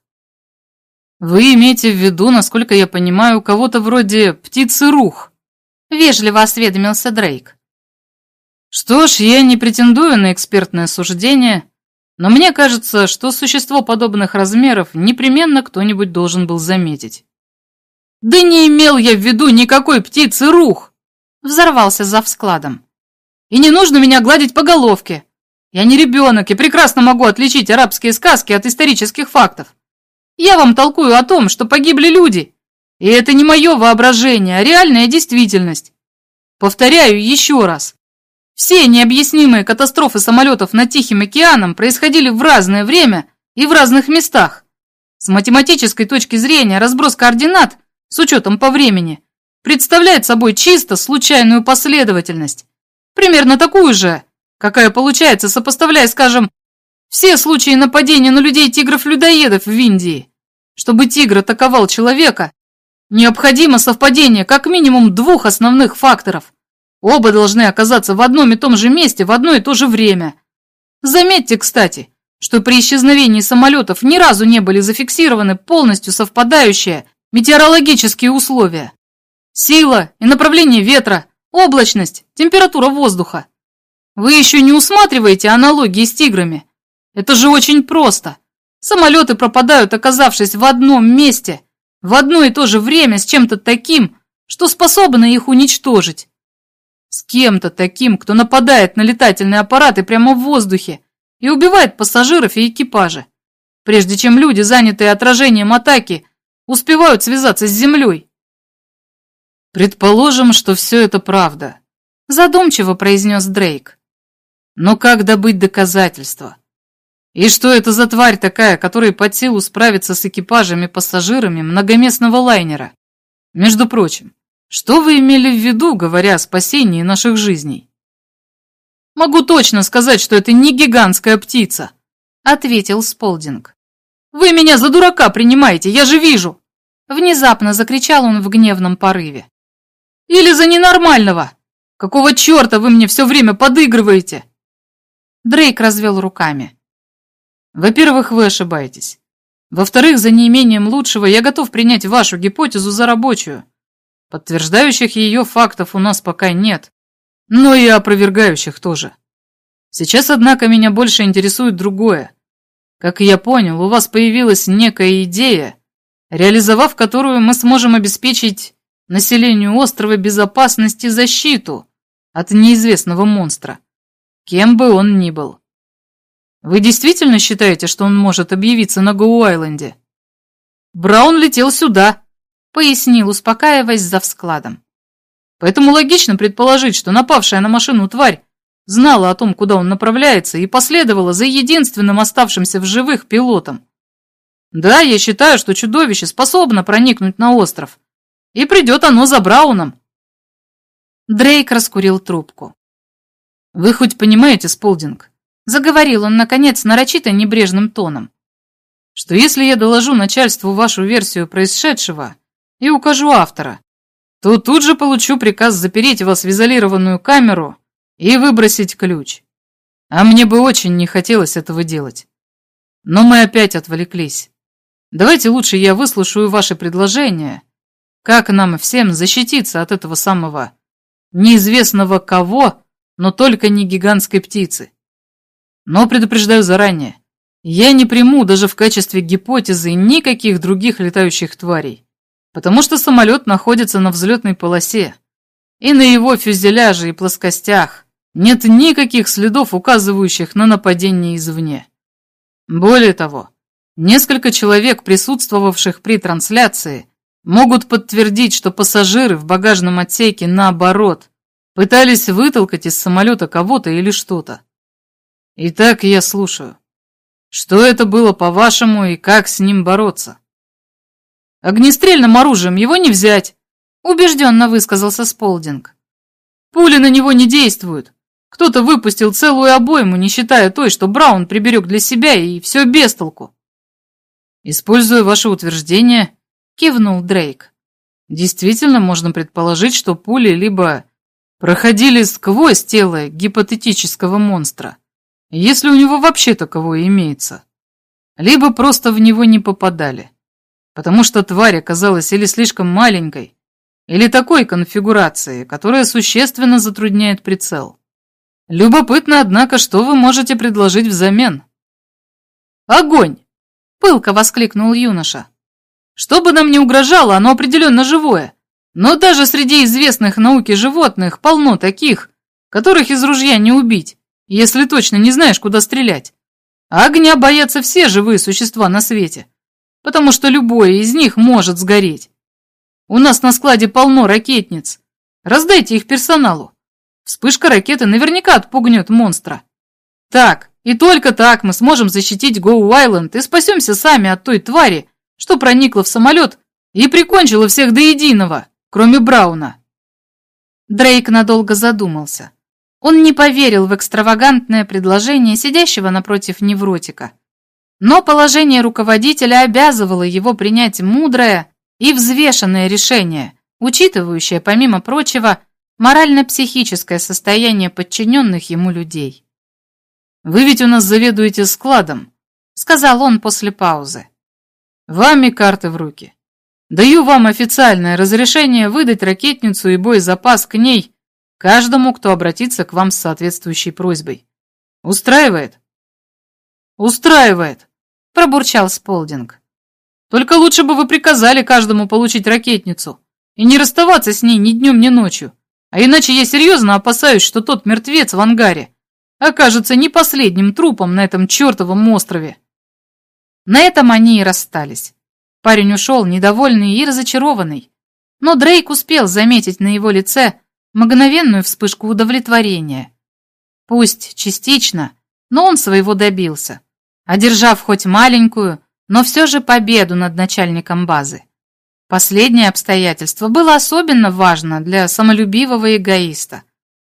«Вы имеете в виду, насколько я понимаю, кого-то вроде птицы рух?» — вежливо осведомился Дрейк. «Что ж, я не претендую на экспертное суждение, но мне кажется, что существо подобных размеров непременно кто-нибудь должен был заметить». «Да не имел я в виду никакой птицы рух!» — взорвался за складом. «И не нужно меня гладить по головке. Я не ребенок и прекрасно могу отличить арабские сказки от исторических фактов. Я вам толкую о том, что погибли люди. И это не мое воображение, а реальная действительность. Повторяю еще раз. Все необъяснимые катастрофы самолетов над Тихим океаном происходили в разное время и в разных местах. С математической точки зрения разброс координат, с учетом по времени, представляет собой чисто случайную последовательность. Примерно такую же, какая получается, сопоставляя, скажем, Все случаи нападения на людей-тигров-людоедов в Индии. Чтобы тигр атаковал человека, необходимо совпадение как минимум двух основных факторов. Оба должны оказаться в одном и том же месте в одно и то же время. Заметьте, кстати, что при исчезновении самолетов ни разу не были зафиксированы полностью совпадающие метеорологические условия. Сила и направление ветра, облачность, температура воздуха. Вы еще не усматриваете аналогии с тиграми. Это же очень просто. Самолеты пропадают, оказавшись в одном месте, в одно и то же время с чем-то таким, что способно их уничтожить. С кем-то таким, кто нападает на летательные аппараты прямо в воздухе и убивает пассажиров и экипажи, прежде чем люди, занятые отражением атаки, успевают связаться с землей. Предположим, что все это правда, задумчиво произнес Дрейк. Но как добыть доказательства? И что это за тварь такая, которой под силу справиться с экипажами пассажирами многоместного лайнера? Между прочим, что вы имели в виду, говоря о спасении наших жизней? Могу точно сказать, что это не гигантская птица, ответил Сполдинг. Вы меня за дурака принимаете, я же вижу. Внезапно закричал он в гневном порыве. Или за ненормального. Какого черта вы мне все время подыгрываете? Дрейк развел руками. Во-первых, вы ошибаетесь. Во-вторых, за неимением лучшего я готов принять вашу гипотезу за рабочую. Подтверждающих ее фактов у нас пока нет, но и опровергающих тоже. Сейчас, однако, меня больше интересует другое. Как я понял, у вас появилась некая идея, реализовав которую мы сможем обеспечить населению острова безопасность и защиту от неизвестного монстра, кем бы он ни был. Вы действительно считаете, что он может объявиться на Гоу-Айленде? Браун летел сюда, пояснил, успокаиваясь за вскладом. Поэтому логично предположить, что напавшая на машину тварь знала о том, куда он направляется, и последовала за единственным оставшимся в живых пилотом. Да, я считаю, что чудовище способно проникнуть на остров, и придет оно за Брауном. Дрейк раскурил трубку. Вы хоть понимаете, Сполдинг, заговорил он, наконец, нарочито небрежным тоном, что если я доложу начальству вашу версию происшедшего и укажу автора, то тут же получу приказ запереть вас в изолированную камеру и выбросить ключ. А мне бы очень не хотелось этого делать. Но мы опять отвлеклись. Давайте лучше я выслушаю ваши предложения, как нам всем защититься от этого самого неизвестного кого, но только не гигантской птицы? Но предупреждаю заранее, я не приму даже в качестве гипотезы никаких других летающих тварей, потому что самолет находится на взлетной полосе, и на его фюзеляже и плоскостях нет никаких следов, указывающих на нападение извне. Более того, несколько человек, присутствовавших при трансляции, могут подтвердить, что пассажиры в багажном отсеке, наоборот, пытались вытолкать из самолета кого-то или что-то. Итак, я слушаю. Что это было, по-вашему, и как с ним бороться? Огнестрельным оружием его не взять, убежденно высказался Сполдинг. Пули на него не действуют. Кто-то выпустил целую обойму, не считая той, что Браун приберег для себя, и все без толку. Используя ваше утверждение, кивнул Дрейк. Действительно можно предположить, что пули либо проходили сквозь тело гипотетического монстра, если у него вообще таковое имеется, либо просто в него не попадали, потому что тварь оказалась или слишком маленькой, или такой конфигурации, которая существенно затрудняет прицел. Любопытно, однако, что вы можете предложить взамен? «Огонь!» — пылко воскликнул юноша. Что бы нам ни угрожало, оно определенно живое. Но даже среди известных науке животных полно таких, которых из ружья не убить, если точно не знаешь, куда стрелять. А огня боятся все живые существа на свете, потому что любое из них может сгореть. У нас на складе полно ракетниц. Раздайте их персоналу. Вспышка ракеты наверняка отпугнет монстра. Так, и только так мы сможем защитить Гоу-Айленд и спасемся сами от той твари, что проникла в самолет и прикончила всех до единого, кроме Брауна. Дрейк надолго задумался, Он не поверил в экстравагантное предложение сидящего напротив невротика. Но положение руководителя обязывало его принять мудрое и взвешенное решение, учитывающее, помимо прочего, морально-психическое состояние подчиненных ему людей. «Вы ведь у нас заведуете складом», — сказал он после паузы. «Вами карты в руки. Даю вам официальное разрешение выдать ракетницу и боезапас к ней каждому, кто обратится к вам с соответствующей просьбой. Устраивает?» «Устраивает», — пробурчал Сполдинг. «Только лучше бы вы приказали каждому получить ракетницу и не расставаться с ней ни днем, ни ночью. А иначе я серьезно опасаюсь, что тот мертвец в ангаре окажется не последним трупом на этом чертовом острове. На этом они и расстались. Парень ушел, недовольный и разочарованный. Но Дрейк успел заметить на его лице мгновенную вспышку удовлетворения. Пусть частично, но он своего добился, одержав хоть маленькую, но все же победу над начальником базы. Последнее обстоятельство было особенно важно для самолюбивого эгоиста,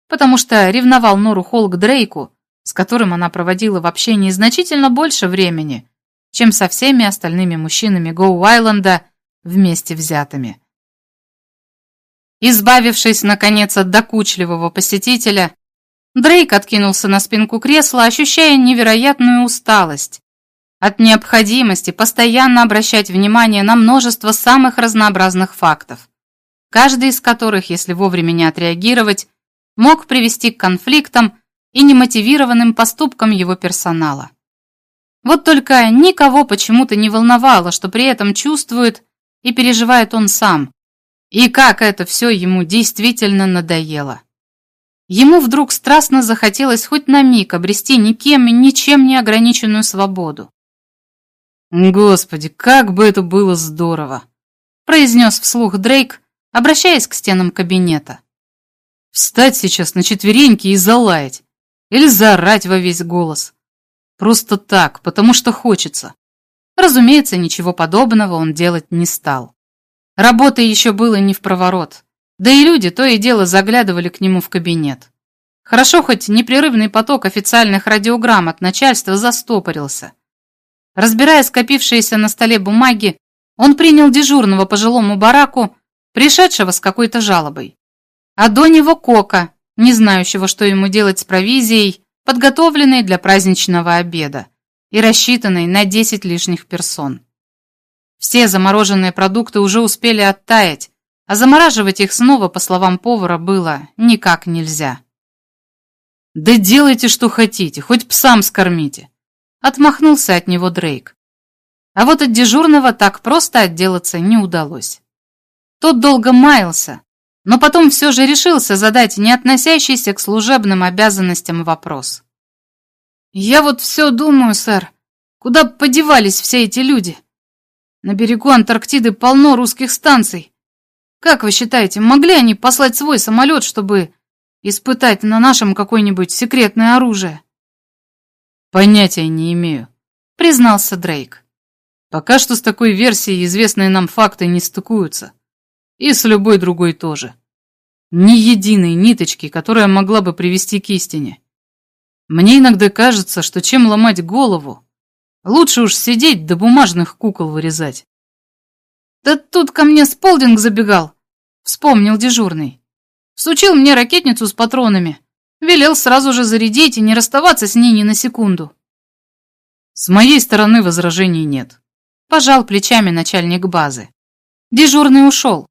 потому что ревновал Нору Холл к Дрейку, с которым она проводила в общении значительно больше времени, чем со всеми остальными мужчинами Гоу-Айленда вместе взятыми. Избавившись, наконец, от докучливого посетителя, Дрейк откинулся на спинку кресла, ощущая невероятную усталость, от необходимости постоянно обращать внимание на множество самых разнообразных фактов, каждый из которых, если вовремя не отреагировать, мог привести к конфликтам и немотивированным поступкам его персонала. Вот только никого почему-то не волновало, что при этом чувствует и переживает он сам, и как это все ему действительно надоело. Ему вдруг страстно захотелось хоть на миг обрести никем и ничем не ограниченную свободу. «Господи, как бы это было здорово!» произнес вслух Дрейк, обращаясь к стенам кабинета. «Встать сейчас на четвереньки и залаять, или заорать во весь голос. Просто так, потому что хочется». Разумеется, ничего подобного он делать не стал. Работы еще было не в проворот, да и люди то и дело заглядывали к нему в кабинет. Хорошо, хоть непрерывный поток официальных радиограмм от начальства застопорился. Разбирая скопившиеся на столе бумаги, он принял дежурного пожилому бараку, пришедшего с какой-то жалобой. А до него Кока, не знающего, что ему делать с провизией, подготовленной для праздничного обеда и рассчитанной на 10 лишних персон. Все замороженные продукты уже успели оттаять, а замораживать их снова, по словам повара, было никак нельзя. «Да делайте, что хотите, хоть псам скормите. Отмахнулся от него Дрейк. А вот от дежурного так просто отделаться не удалось. Тот долго маялся, но потом все же решился задать не относящийся к служебным обязанностям вопрос. «Я вот все думаю, сэр, куда подевались все эти люди? На берегу Антарктиды полно русских станций. Как вы считаете, могли они послать свой самолет, чтобы испытать на нашем какое-нибудь секретное оружие?» Понятия не имею, признался Дрейк. Пока что с такой версией известные нам факты не стыкуются. И с любой другой тоже. Ни единой ниточки, которая могла бы привести к истине. Мне иногда кажется, что чем ломать голову, лучше уж сидеть да бумажных кукол вырезать. Да тут ко мне Сполдинг забегал, вспомнил дежурный. Всучил мне ракетницу с патронами. Велел сразу же зарядить и не расставаться с ней ни на секунду. С моей стороны возражений нет. Пожал плечами начальник базы. Дежурный ушел.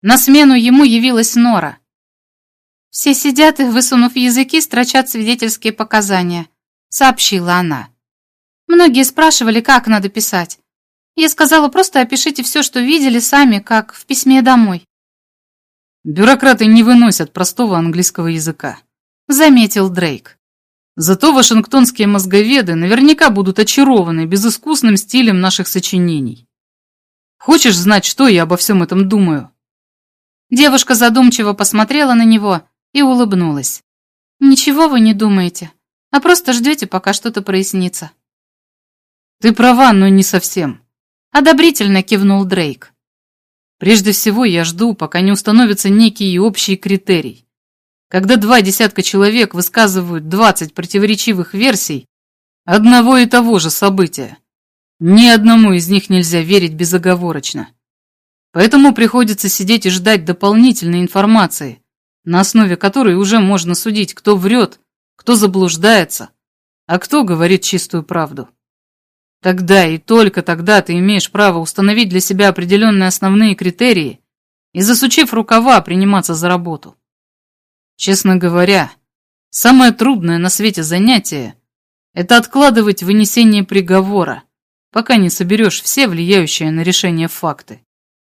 На смену ему явилась Нора. Все сидят и, высунув языки, строчат свидетельские показания, сообщила она. Многие спрашивали, как надо писать. Я сказала, просто опишите все, что видели сами, как в письме домой. Бюрократы не выносят простого английского языка заметил Дрейк. Зато вашингтонские мозговеды наверняка будут очарованы безыскусным стилем наших сочинений. Хочешь знать, что я обо всем этом думаю?» Девушка задумчиво посмотрела на него и улыбнулась. «Ничего вы не думаете, а просто ждете, пока что-то прояснится». «Ты права, но не совсем», — одобрительно кивнул Дрейк. «Прежде всего я жду, пока не установится некий общий критерий. когда два десятка человек высказывают двадцать противоречивых версий одного и того же события. Ни одному из них нельзя верить безоговорочно. Поэтому приходится сидеть и ждать дополнительной информации, на основе которой уже можно судить, кто врет, кто заблуждается, а кто говорит чистую правду. Тогда и только тогда ты имеешь право установить для себя определенные основные критерии и, засучив рукава, приниматься за работу. Честно говоря, самое трудное на свете занятие – это откладывать вынесение приговора, пока не соберешь все влияющие на решение факты.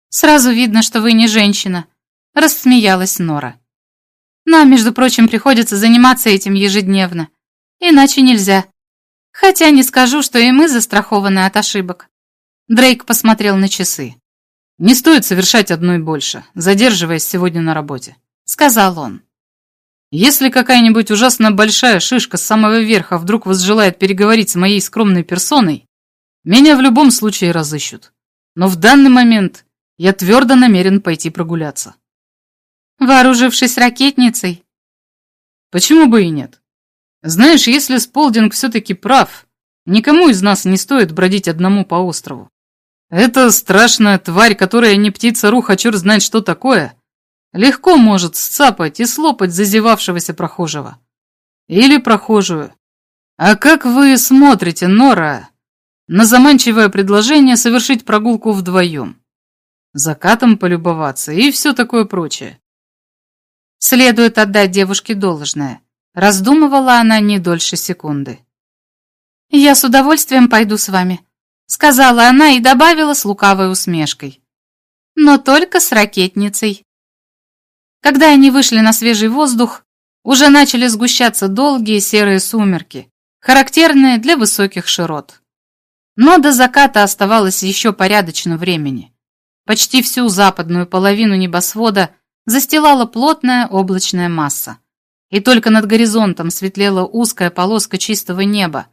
Сразу видно, что вы не женщина, рассмеялась Нора. Нам, между прочим, приходится заниматься этим ежедневно. Иначе нельзя. Хотя не скажу, что и мы застрахованы от ошибок. Дрейк посмотрел на часы. «Не стоит совершать одной больше, задерживаясь сегодня на работе», — сказал он. «Если какая-нибудь ужасно большая шишка с самого верха вдруг возжелает переговорить с моей скромной персоной, меня в любом случае разыщут. Но в данный момент я твердо намерен пойти прогуляться». «Вооружившись ракетницей?» «Почему бы и нет? Знаешь, если Сполдинг все-таки прав, никому из нас не стоит бродить одному по острову. Эта страшная тварь, которая не птица-рух, а черт знает что такое, легко может сцапать и слопать зазевавшегося прохожего. Или прохожую. А как вы смотрите, Нора, на заманчивое предложение совершить прогулку вдвоем? Закатом полюбоваться и все такое прочее. Следует отдать девушке должное. Раздумывала она не дольше секунды. «Я с удовольствием пойду с вами», — сказала она и добавила с лукавой усмешкой. «Но только с ракетницей». Когда они вышли на свежий воздух, уже начали сгущаться долгие серые сумерки, характерные для высоких широт. Но до заката оставалось еще порядочно времени. Почти всю западную половину небосвода застилала плотная облачная масса и только над горизонтом светлела узкая полоска чистого неба,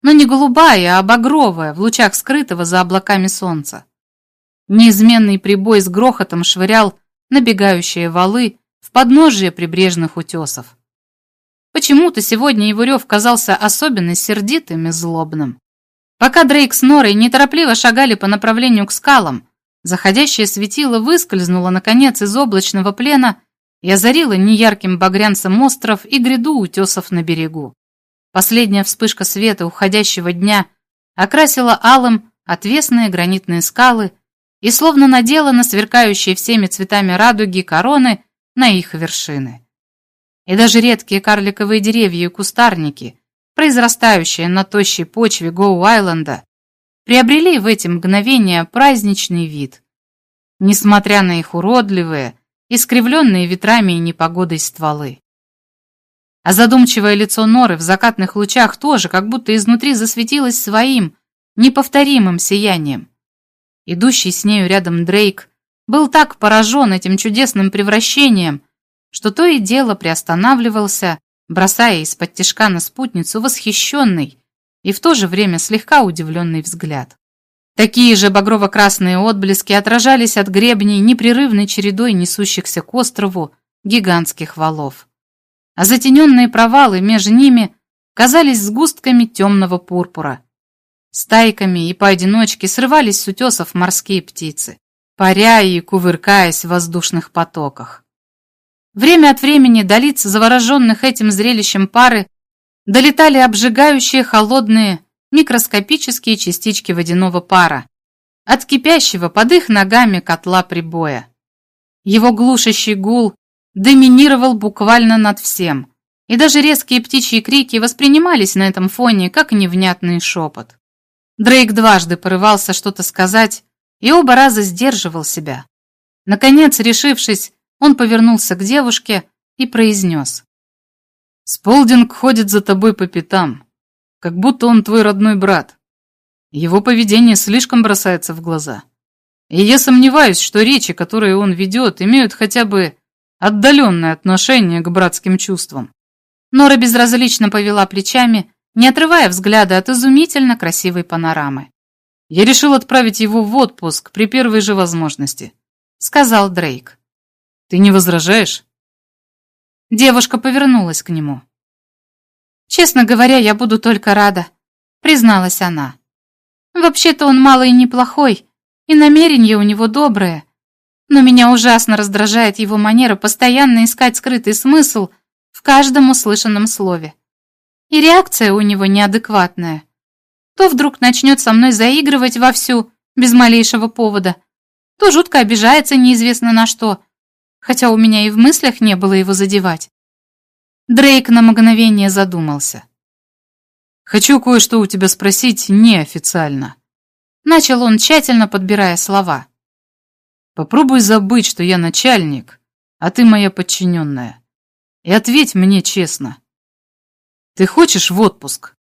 но не голубая, а багровая, в лучах скрытого за облаками солнца. Неизменный прибой с грохотом швырял набегающие валы в подножие прибрежных утесов. Почему-то сегодня его рев казался особенно сердитым и злобным. Пока Дрейк с Норой неторопливо шагали по направлению к скалам, заходящее светило выскользнуло, наконец, из облачного плена и озарила неярким багрянцем остров и гряду утесов на берегу. Последняя вспышка света уходящего дня окрасила алым отвесные гранитные скалы и словно надела на сверкающие всеми цветами радуги короны на их вершины. И даже редкие карликовые деревья и кустарники, произрастающие на тощей почве Гоу-Айленда, приобрели в эти мгновения праздничный вид. Несмотря на их уродливые, искривленные ветрами и непогодой стволы. А задумчивое лицо Норы в закатных лучах тоже как будто изнутри засветилось своим, неповторимым сиянием. Идущий с нею рядом Дрейк был так поражен этим чудесным превращением, что то и дело приостанавливался, бросая из-под тишка на спутницу восхищенный и в то же время слегка удивленный взгляд. Такие же багрово-красные отблески отражались от гребней непрерывной чередой несущихся к острову гигантских валов. А затененные провалы между ними казались сгустками темного пурпура. Стайками и поодиночке срывались с утесов морские птицы, паря и кувыркаясь в воздушных потоках. Время от времени до лиц завороженных этим зрелищем пары долетали обжигающие холодные микроскопические частички водяного пара от кипящего под их ногами котла прибоя. Его глушащий гул доминировал буквально над всем, и даже резкие птичьи крики воспринимались на этом фоне как невнятный шепот. Дрейк дважды порывался что-то сказать и оба раза сдерживал себя. Наконец, решившись, он повернулся к девушке и произнес. «Сполдинг ходит за тобой по пятам как будто он твой родной брат. Его поведение слишком бросается в глаза. И я сомневаюсь, что речи, которые он ведет, имеют хотя бы отдаленное отношение к братским чувствам. Нора безразлично повела плечами, не отрывая взгляда от изумительно красивой панорамы. «Я решил отправить его в отпуск при первой же возможности», — сказал Дрейк. «Ты не возражаешь?» Девушка повернулась к нему. «Честно говоря, я буду только рада», — призналась она. «Вообще-то он малый и неплохой, и намерения у него добрые, но меня ужасно раздражает его манера постоянно искать скрытый смысл в каждом услышанном слове. И реакция у него неадекватная. То вдруг начнет со мной заигрывать вовсю, без малейшего повода, то жутко обижается неизвестно на что, хотя у меня и в мыслях не было его задевать. Дрейк на мгновение задумался. «Хочу кое-что у тебя спросить неофициально». Начал он, тщательно подбирая слова. «Попробуй забыть, что я начальник, а ты моя подчиненная. И ответь мне честно. Ты хочешь в отпуск?»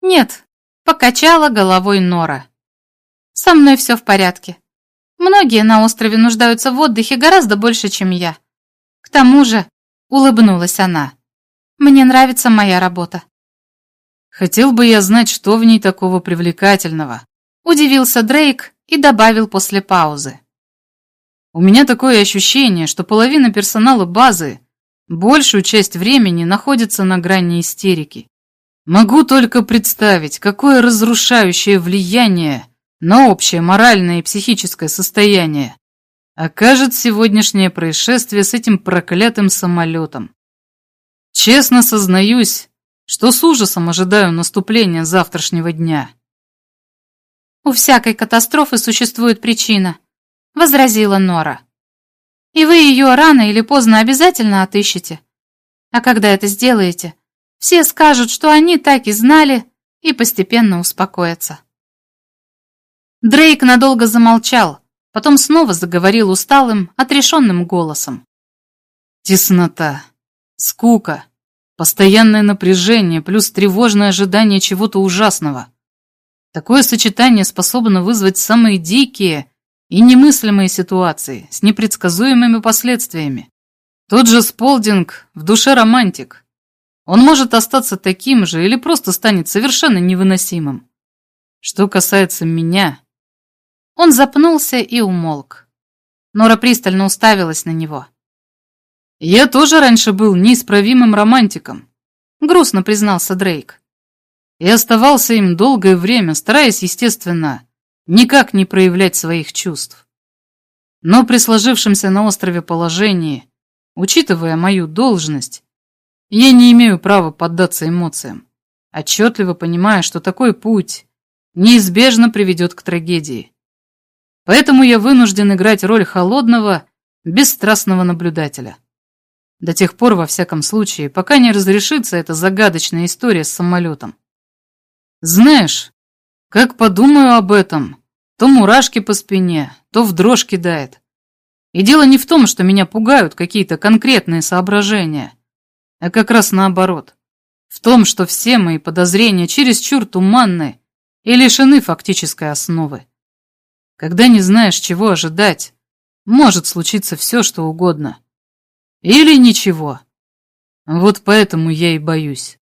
«Нет», — покачала головой Нора. «Со мной все в порядке. Многие на острове нуждаются в отдыхе гораздо больше, чем я. К тому же, улыбнулась она, мне нравится моя работа. Хотел бы я знать, что в ней такого привлекательного. Удивился Дрейк и добавил после паузы. У меня такое ощущение, что половина персонала базы большую часть времени находится на грани истерики. Могу только представить, какое разрушающее влияние на общее моральное и психическое состояние окажет сегодняшнее происшествие с этим проклятым самолетом. Честно сознаюсь, что с ужасом ожидаю наступления завтрашнего дня. «У всякой катастрофы существует причина», — возразила Нора. «И вы ее рано или поздно обязательно отыщете. А когда это сделаете, все скажут, что они так и знали, и постепенно успокоятся». Дрейк надолго замолчал, потом снова заговорил усталым, отрешенным голосом. Теснота, скука, постоянное напряжение плюс тревожное ожидание чего-то ужасного. Такое сочетание способно вызвать самые дикие и немыслимые ситуации с непредсказуемыми последствиями. Тот же Сполдинг в душе романтик. Он может остаться таким же или просто станет совершенно невыносимым. Что касается меня, он запнулся и умолк. Нора пристально уставилась на него. «Я тоже раньше был неисправимым романтиком», — грустно признался Дрейк. «И оставался им долгое время, стараясь, естественно, никак не проявлять своих чувств. Но при сложившемся на острове положении, учитывая мою должность, я не имею права поддаться эмоциям, отчетливо понимая, что такой путь неизбежно приведет к трагедии. Поэтому я вынужден играть роль холодного, бесстрастного наблюдателя. До тех пор, во всяком случае, пока не разрешится эта загадочная история с самолетом. Знаешь, как подумаю об этом, то мурашки по спине, то в дрожь кидает. И дело не в том, что меня пугают какие-то конкретные соображения, а как раз наоборот. В том, что все мои подозрения чересчур туманны и лишены фактической основы. Когда не знаешь, чего ожидать, может случиться все, что угодно. Или ничего. Вот поэтому я и боюсь.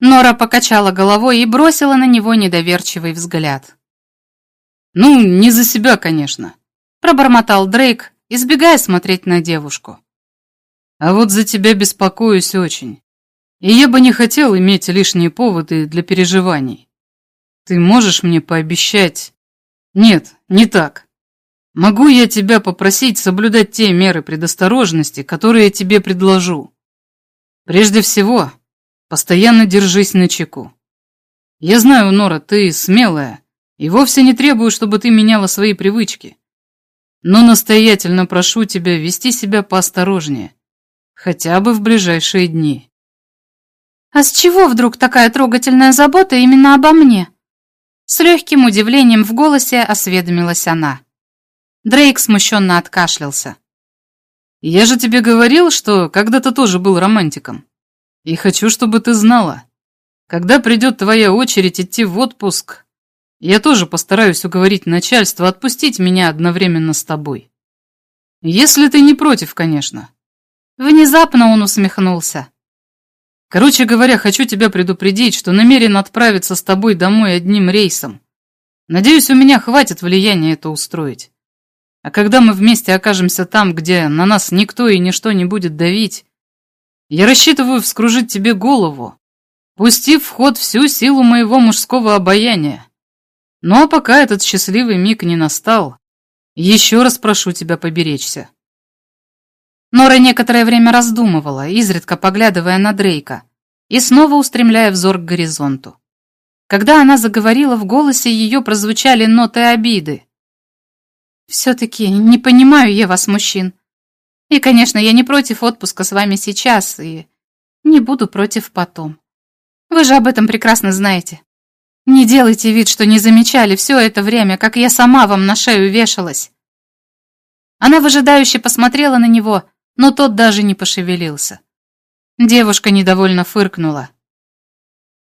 Нора покачала головой и бросила на него недоверчивый взгляд. «Ну, не за себя, конечно», — пробормотал Дрейк, избегая смотреть на девушку. «А вот за тебя беспокоюсь очень. И я бы не хотел иметь лишние поводы для переживаний. Ты можешь мне пообещать, нет, не так. Могу я тебя попросить соблюдать те меры предосторожности, которые я тебе предложу? Прежде всего, постоянно держись на чеку. Я знаю, Нора, ты смелая, и вовсе не требую, чтобы ты меняла свои привычки. Но настоятельно прошу тебя вести себя поосторожнее, хотя бы в ближайшие дни. А с чего вдруг такая трогательная забота именно обо мне? С легким удивлением в голосе осведомилась она. Дрейк смущенно откашлялся. «Я же тебе говорил, что когда-то тоже был романтиком. И хочу, чтобы ты знала. Когда придет твоя очередь идти в отпуск, я тоже постараюсь уговорить начальство отпустить меня одновременно с тобой. Если ты не против, конечно». Внезапно он усмехнулся. Короче говоря, хочу тебя предупредить, что намерен отправиться с тобой домой одним рейсом. Надеюсь, у меня хватит влияния это устроить. А когда мы вместе окажемся там, где на нас никто и ничто не будет давить, Я рассчитываю вскружить тебе голову, пустив в ход всю силу моего мужского обаяния. Ну а пока этот счастливый миг не настал, еще раз прошу тебя поберечься. Нора некоторое время раздумывала, изредка поглядывая на Дрейка и снова устремляя взор к горизонту. Когда она заговорила, в голосе ее прозвучали ноты обиды. «Все-таки не понимаю я вас, мужчин. И, конечно, я не против отпуска с вами сейчас, и не буду против потом. Вы же об этом прекрасно знаете. Не делайте вид, что не замечали все это время, как я сама вам на шею вешалась». Она выжидающе посмотрела на него, но тот даже не пошевелился. Девушка недовольно фыркнула.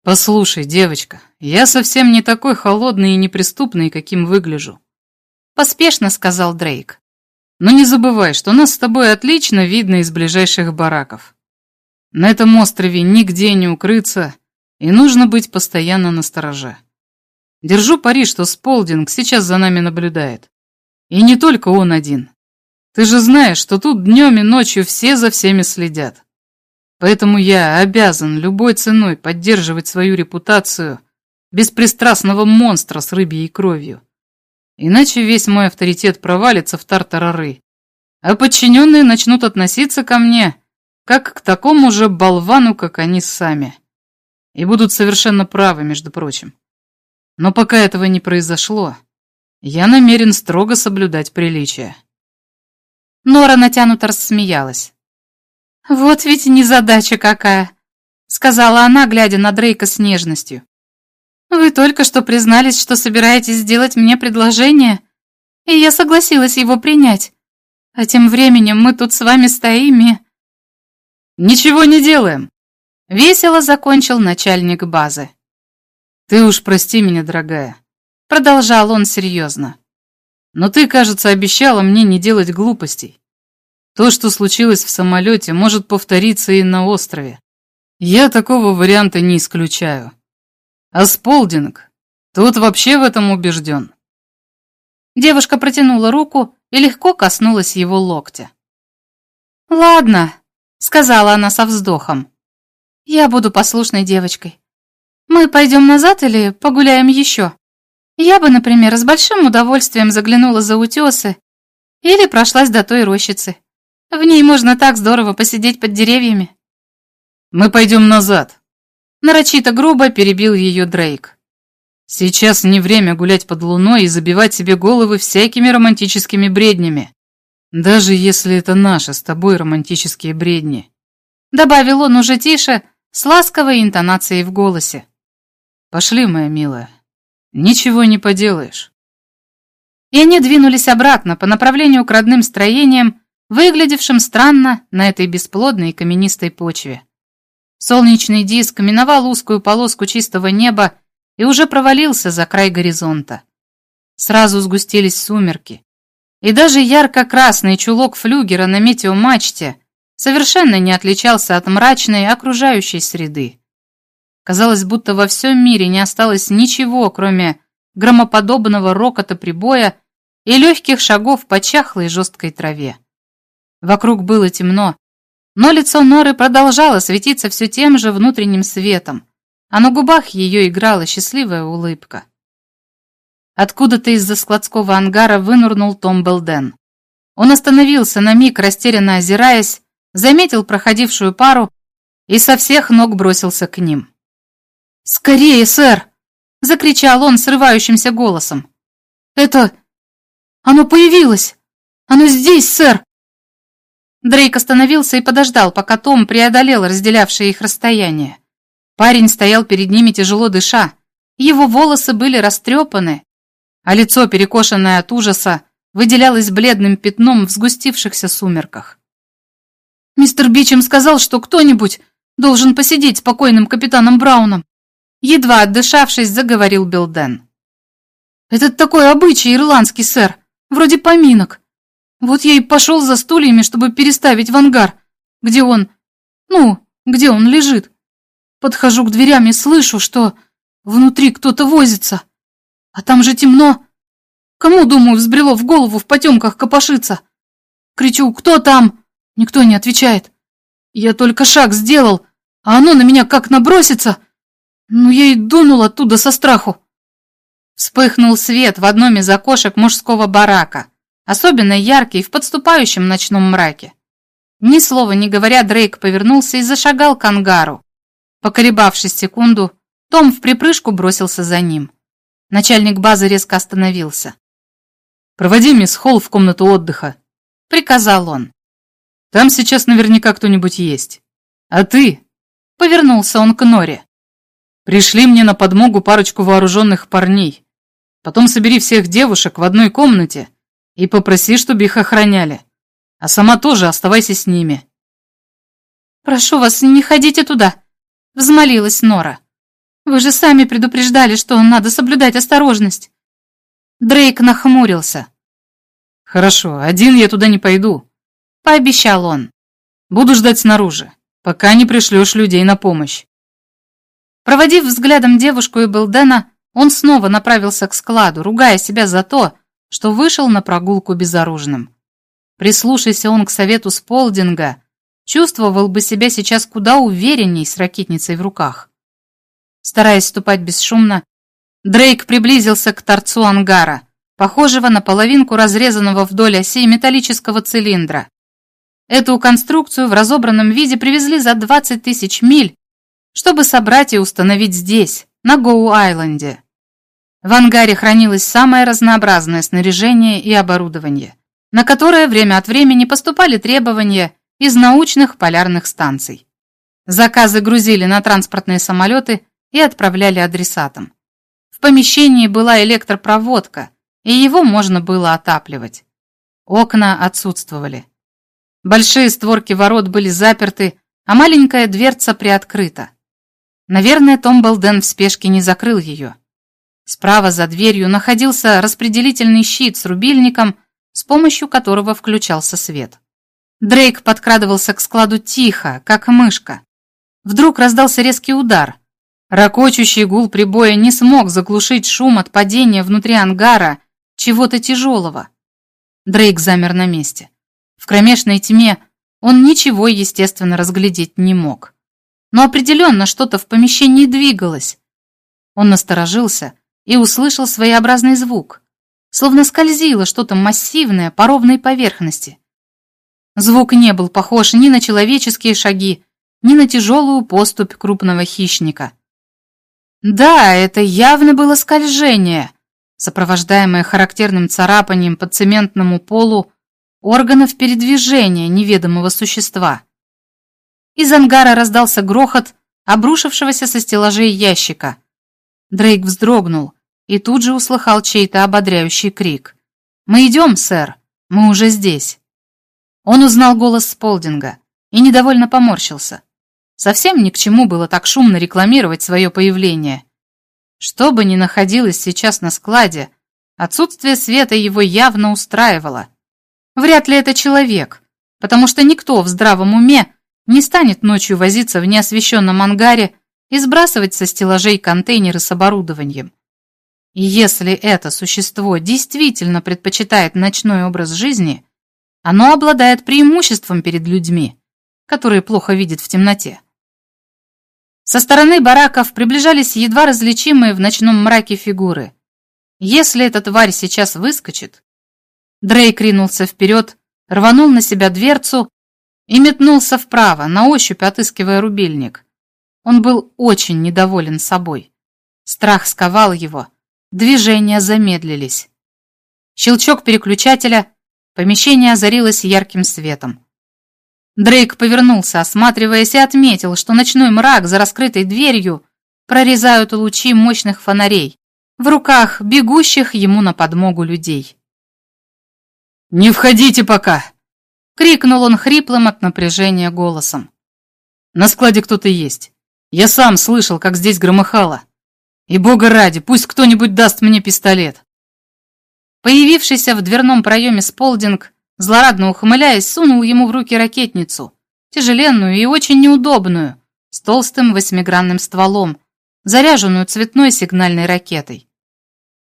«Послушай, девочка, я совсем не такой холодный и неприступный, каким выгляжу», поспешно сказал Дрейк. «Но не забывай, что нас с тобой отлично видно из ближайших бараков. На этом острове нигде не укрыться, и нужно быть постоянно на стороже. Держу пари, что Сполдинг сейчас за нами наблюдает. И не только он один. Ты же знаешь, что тут днем и ночью все за всеми следят. Поэтому я обязан любой ценой поддерживать свою репутацию беспристрастного монстра с рыбьей кровью. Иначе весь мой авторитет провалится в тартарары, а подчиненные начнут относиться ко мне как к такому же болвану, как они сами. И будут совершенно правы, между прочим. Но пока этого не произошло, я намерен строго соблюдать приличия. Нора натянуто рассмеялась. «Вот ведь незадача какая!» — сказала она, глядя на Дрейка с нежностью. «Вы только что признались, что собираетесь сделать мне предложение, и я согласилась его принять. А тем временем мы тут с вами стоим и...» «Ничего не делаем!» — весело закончил начальник базы. «Ты уж прости меня, дорогая», — продолжал он серьезно. «Но ты, кажется, обещала мне не делать глупостей. То, что случилось в самолете, может повториться и на острове. Я такого варианта не исключаю. А Сполдинг, тут вообще в этом убежден. Девушка протянула руку и легко коснулась его локтя. «Ладно», — сказала она со вздохом. «Я буду послушной девочкой. Мы пойдем назад или погуляем еще? Я бы, например, с большим удовольствием заглянула за утесы или прошлась до той рощицы. В ней можно так здорово посидеть под деревьями. Мы пойдем назад. Нарочито грубо перебил ее Дрейк. Сейчас не время гулять под луной и забивать себе головы всякими романтическими бреднями. Даже если это наши с тобой романтические бредни. Добавил он уже тише, с ласковой интонацией в голосе. Пошли, моя милая. Ничего не поделаешь. И они двинулись обратно по направлению к родным строениям, выглядевшим странно на этой бесплодной и каменистой почве. Солнечный диск миновал узкую полоску чистого неба и уже провалился за край горизонта. Сразу сгустились сумерки, и даже ярко-красный чулок флюгера на метеомачте совершенно не отличался от мрачной окружающей среды. Казалось, будто во всем мире не осталось ничего, кроме громоподобного рокота прибоя и легких шагов по чахлой жесткой траве. Вокруг было темно, но лицо Норы продолжало светиться все тем же внутренним светом, а на губах ее играла счастливая улыбка. Откуда-то из-за складского ангара вынурнул Том Белден. Он остановился на миг, растерянно озираясь, заметил проходившую пару и со всех ног бросился к ним. «Скорее, сэр!» — закричал он срывающимся голосом. «Это... оно появилось! Оно здесь, сэр! Дрейк остановился и подождал, пока Том преодолел разделявшее их расстояние. Парень стоял перед ними тяжело дыша, его волосы были растрепаны, а лицо, перекошенное от ужаса, выделялось бледным пятном в сгустившихся сумерках. «Мистер Бичем сказал, что кто-нибудь должен посидеть с покойным капитаном Брауном», едва отдышавшись, заговорил Билден. «Это такой обычай ирландский, сэр, вроде поминок. Вот я и пошел за стульями, чтобы переставить в ангар, где он... Ну, где он лежит. Подхожу к дверям и слышу, что внутри кто-то возится. А там же темно. Кому, думаю, взбрело в голову в потемках копошиться? Кричу «Кто там?» Никто не отвечает. Я только шаг сделал, а оно на меня как набросится. Ну, я и дунул оттуда со страху. Вспыхнул свет в одном из окошек мужского барака, особенно яркий в подступающем ночном мраке. Ни слова не говоря, Дрейк повернулся и зашагал к ангару. Поколебавшись секунду, том в припрыжку бросился за ним. Начальник базы резко остановился. «Проводи мисс Холл в комнату отдыха», — приказал он. «Там сейчас наверняка кто-нибудь есть. А ты?» — повернулся он к Норе. «Пришли мне на подмогу парочку вооруженных парней. Потом собери всех девушек в одной комнате и попроси, чтобы их охраняли. А сама тоже оставайся с ними». «Прошу вас, не ходите туда», — взмолилась Нора. «Вы же сами предупреждали, что надо соблюдать осторожность». Дрейк нахмурился. «Хорошо, один я туда не пойду», — пообещал он. «Буду ждать снаружи, пока не пришлешь людей на помощь». Проводив взглядом девушку и Белдена, он снова направился к складу, ругая себя за то, что вышел на прогулку безоружным. Прислушайся он к совету Сполдинга, чувствовал бы себя сейчас куда уверенней с ракетницей в руках. Стараясь ступать бесшумно, Дрейк приблизился к торцу ангара, похожего на половинку разрезанного вдоль осей металлического цилиндра. Эту конструкцию в разобранном виде привезли за 20 тысяч миль, чтобы собрать и установить здесь, на Гоу-Айленде. В ангаре хранилось самое разнообразное снаряжение и оборудование, на которое время от времени поступали требования из научных полярных станций. Заказы грузили на транспортные самолеты и отправляли адресатам. В помещении была электропроводка, и его можно было отапливать. Окна отсутствовали. Большие створки ворот были заперты, а маленькая дверца приоткрыта. Наверное, Том Белден в спешке не закрыл ее. Справа за дверью находился распределительный щит с рубильником, с помощью которого включался свет. Дрейк подкрадывался к складу тихо, как мышка. Вдруг раздался резкий удар, Рокочущий гул прибоя не смог заглушить шум от падения внутри ангара чего-то тяжелого. Дрейк замер на месте. В кромешной тьме он ничего, естественно, разглядеть не мог. Но определенно что-то в помещении двигалось. Он насторожился и услышал своеобразный звук, словно скользило что-то массивное по ровной поверхности. Звук не был похож ни на человеческие шаги, ни на тяжелую поступь крупного хищника. Да, это явно было скольжение, сопровождаемое характерным царапанием по цементному полу органов передвижения неведомого существа. Из ангара раздался грохот обрушившегося со стеллажей ящика. Дрейк вздрогнул и тут же услыхал чей-то ободряющий крик. «Мы идем, сэр, мы уже здесь». Он узнал голос Сполдинга и недовольно поморщился. Совсем ни к чему было так шумно рекламировать свое появление. Что бы ни находилось сейчас на складе, отсутствие света его явно устраивало. Вряд ли это человек, потому что никто в здравом уме не станет ночью возиться в неосвещенном ангаре и сбрасывать со стеллажей контейнеры с оборудованием. И если это существо действительно предпочитает ночной образ жизни, оно обладает преимуществом перед людьми, которые плохо видят в темноте. Со стороны бараков приближались едва различимые в ночном мраке фигуры. Если эта тварь сейчас выскочит... Дрейк ринулся вперед, рванул на себя дверцу и метнулся вправо, на ощупь отыскивая рубильник. Он был очень недоволен собой. Страх сковал его, движения замедлились. Щелчок переключателя, помещение озарилось ярким светом. Дрейк повернулся, осматриваясь, и отметил, что ночной мрак за раскрытой дверью прорезают лучи мощных фонарей в руках бегущих ему на подмогу людей. «Не входите пока!» — крикнул он хриплым от напряжения голосом. «На складе кто-то есть. Я сам слышал, как здесь громыхало. И бога ради, пусть кто-нибудь даст мне пистолет». Появившийся в дверном проеме Сполдинг Злорадно ухмыляясь, сунул ему в руки ракетницу, тяжеленную и очень неудобную, с толстым восьмигранным стволом, заряженную цветной сигнальной ракетой.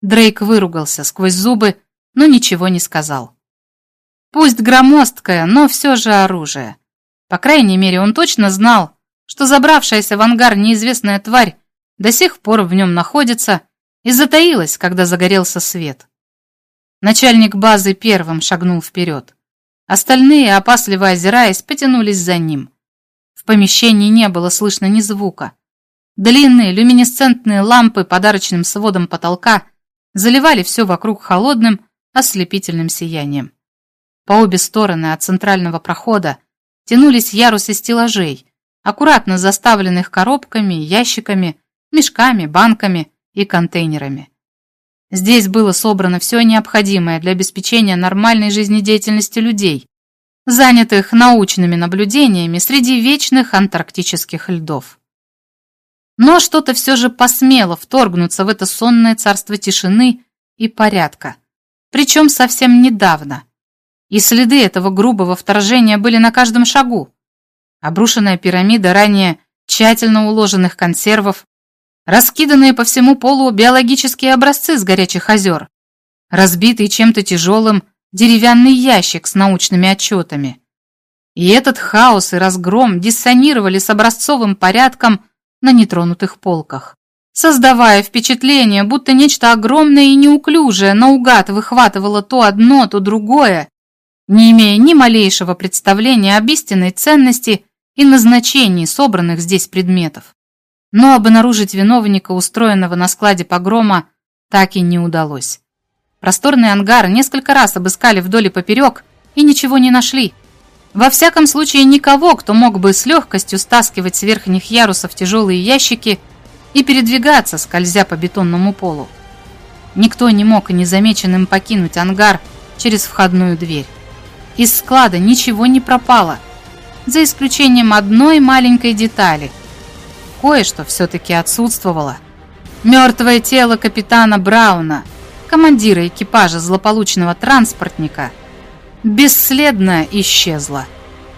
Дрейк выругался сквозь зубы, но ничего не сказал. Пусть громоздкое, но все же оружие. По крайней мере, он точно знал, что забравшаяся в ангар неизвестная тварь до сих пор в нем находится и затаилась, когда загорелся свет. Начальник базы первым шагнул вперед. Остальные, опасливо озираясь, потянулись за ним. В помещении не было слышно ни звука. Длинные люминесцентные лампы подарочным сводом потолка заливали все вокруг холодным, ослепительным сиянием. По обе стороны от центрального прохода тянулись ярусы стеллажей, аккуратно заставленных коробками, ящиками, мешками, банками и контейнерами. Здесь было собрано все необходимое для обеспечения нормальной жизнедеятельности людей, занятых научными наблюдениями среди вечных антарктических льдов. Но что-то все же посмело вторгнуться в это сонное царство тишины и порядка, причем совсем недавно. И следы этого грубого вторжения были на каждом шагу. Обрушенная пирамида ранее тщательно уложенных консервов, раскиданные по всему полу биологические образцы с горячих озер, разбитый чем-то тяжелым деревянный ящик с научными отчетами. И этот хаос и разгром диссонировали с образцовым порядком на нетронутых полках, создавая впечатление, будто нечто огромное и неуклюжее наугад выхватывало то одно, то другое, не имея ни малейшего представления об истинной ценности и назначении собранных здесь предметов. Но обнаружить виновника, устроенного на складе погрома, так и не удалось. Просторный ангар несколько раз обыскали вдоль и поперек и ничего не нашли. Во всяком случае, никого, кто мог бы с легкостью стаскивать с верхних ярусов тяжелые ящики и передвигаться, скользя по бетонному полу. Никто не мог и незамеченным покинуть ангар через входную дверь. Из склада ничего не пропало, за исключением одной маленькой детали. Кое-что все-таки отсутствовало. Мертвое тело капитана Брауна, командира экипажа злополучного транспортника – бесследно исчезла.